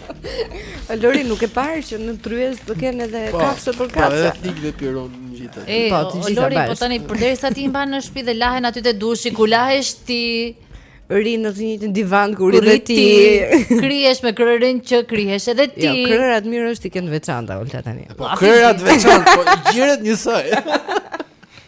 Lori nuk e parë që në tryezë të kenë edhe po, kafshë për kafshë. Po, edhe thikë dhe pirun në gjithë. E, po, ti gjithë Lori, po tani përderisa ti i mban në shtëpi dhe lahen aty te dushi, ku lahesh ti? Rrinë në të njëjtin divan ku rri ti. Krihesh me krehrin që krihesh edhe jo, ti. Jo, krehrat mirë është t'i kenë veçanta ulta tani. Po, krehrat veçanta, po gjirët njësoj.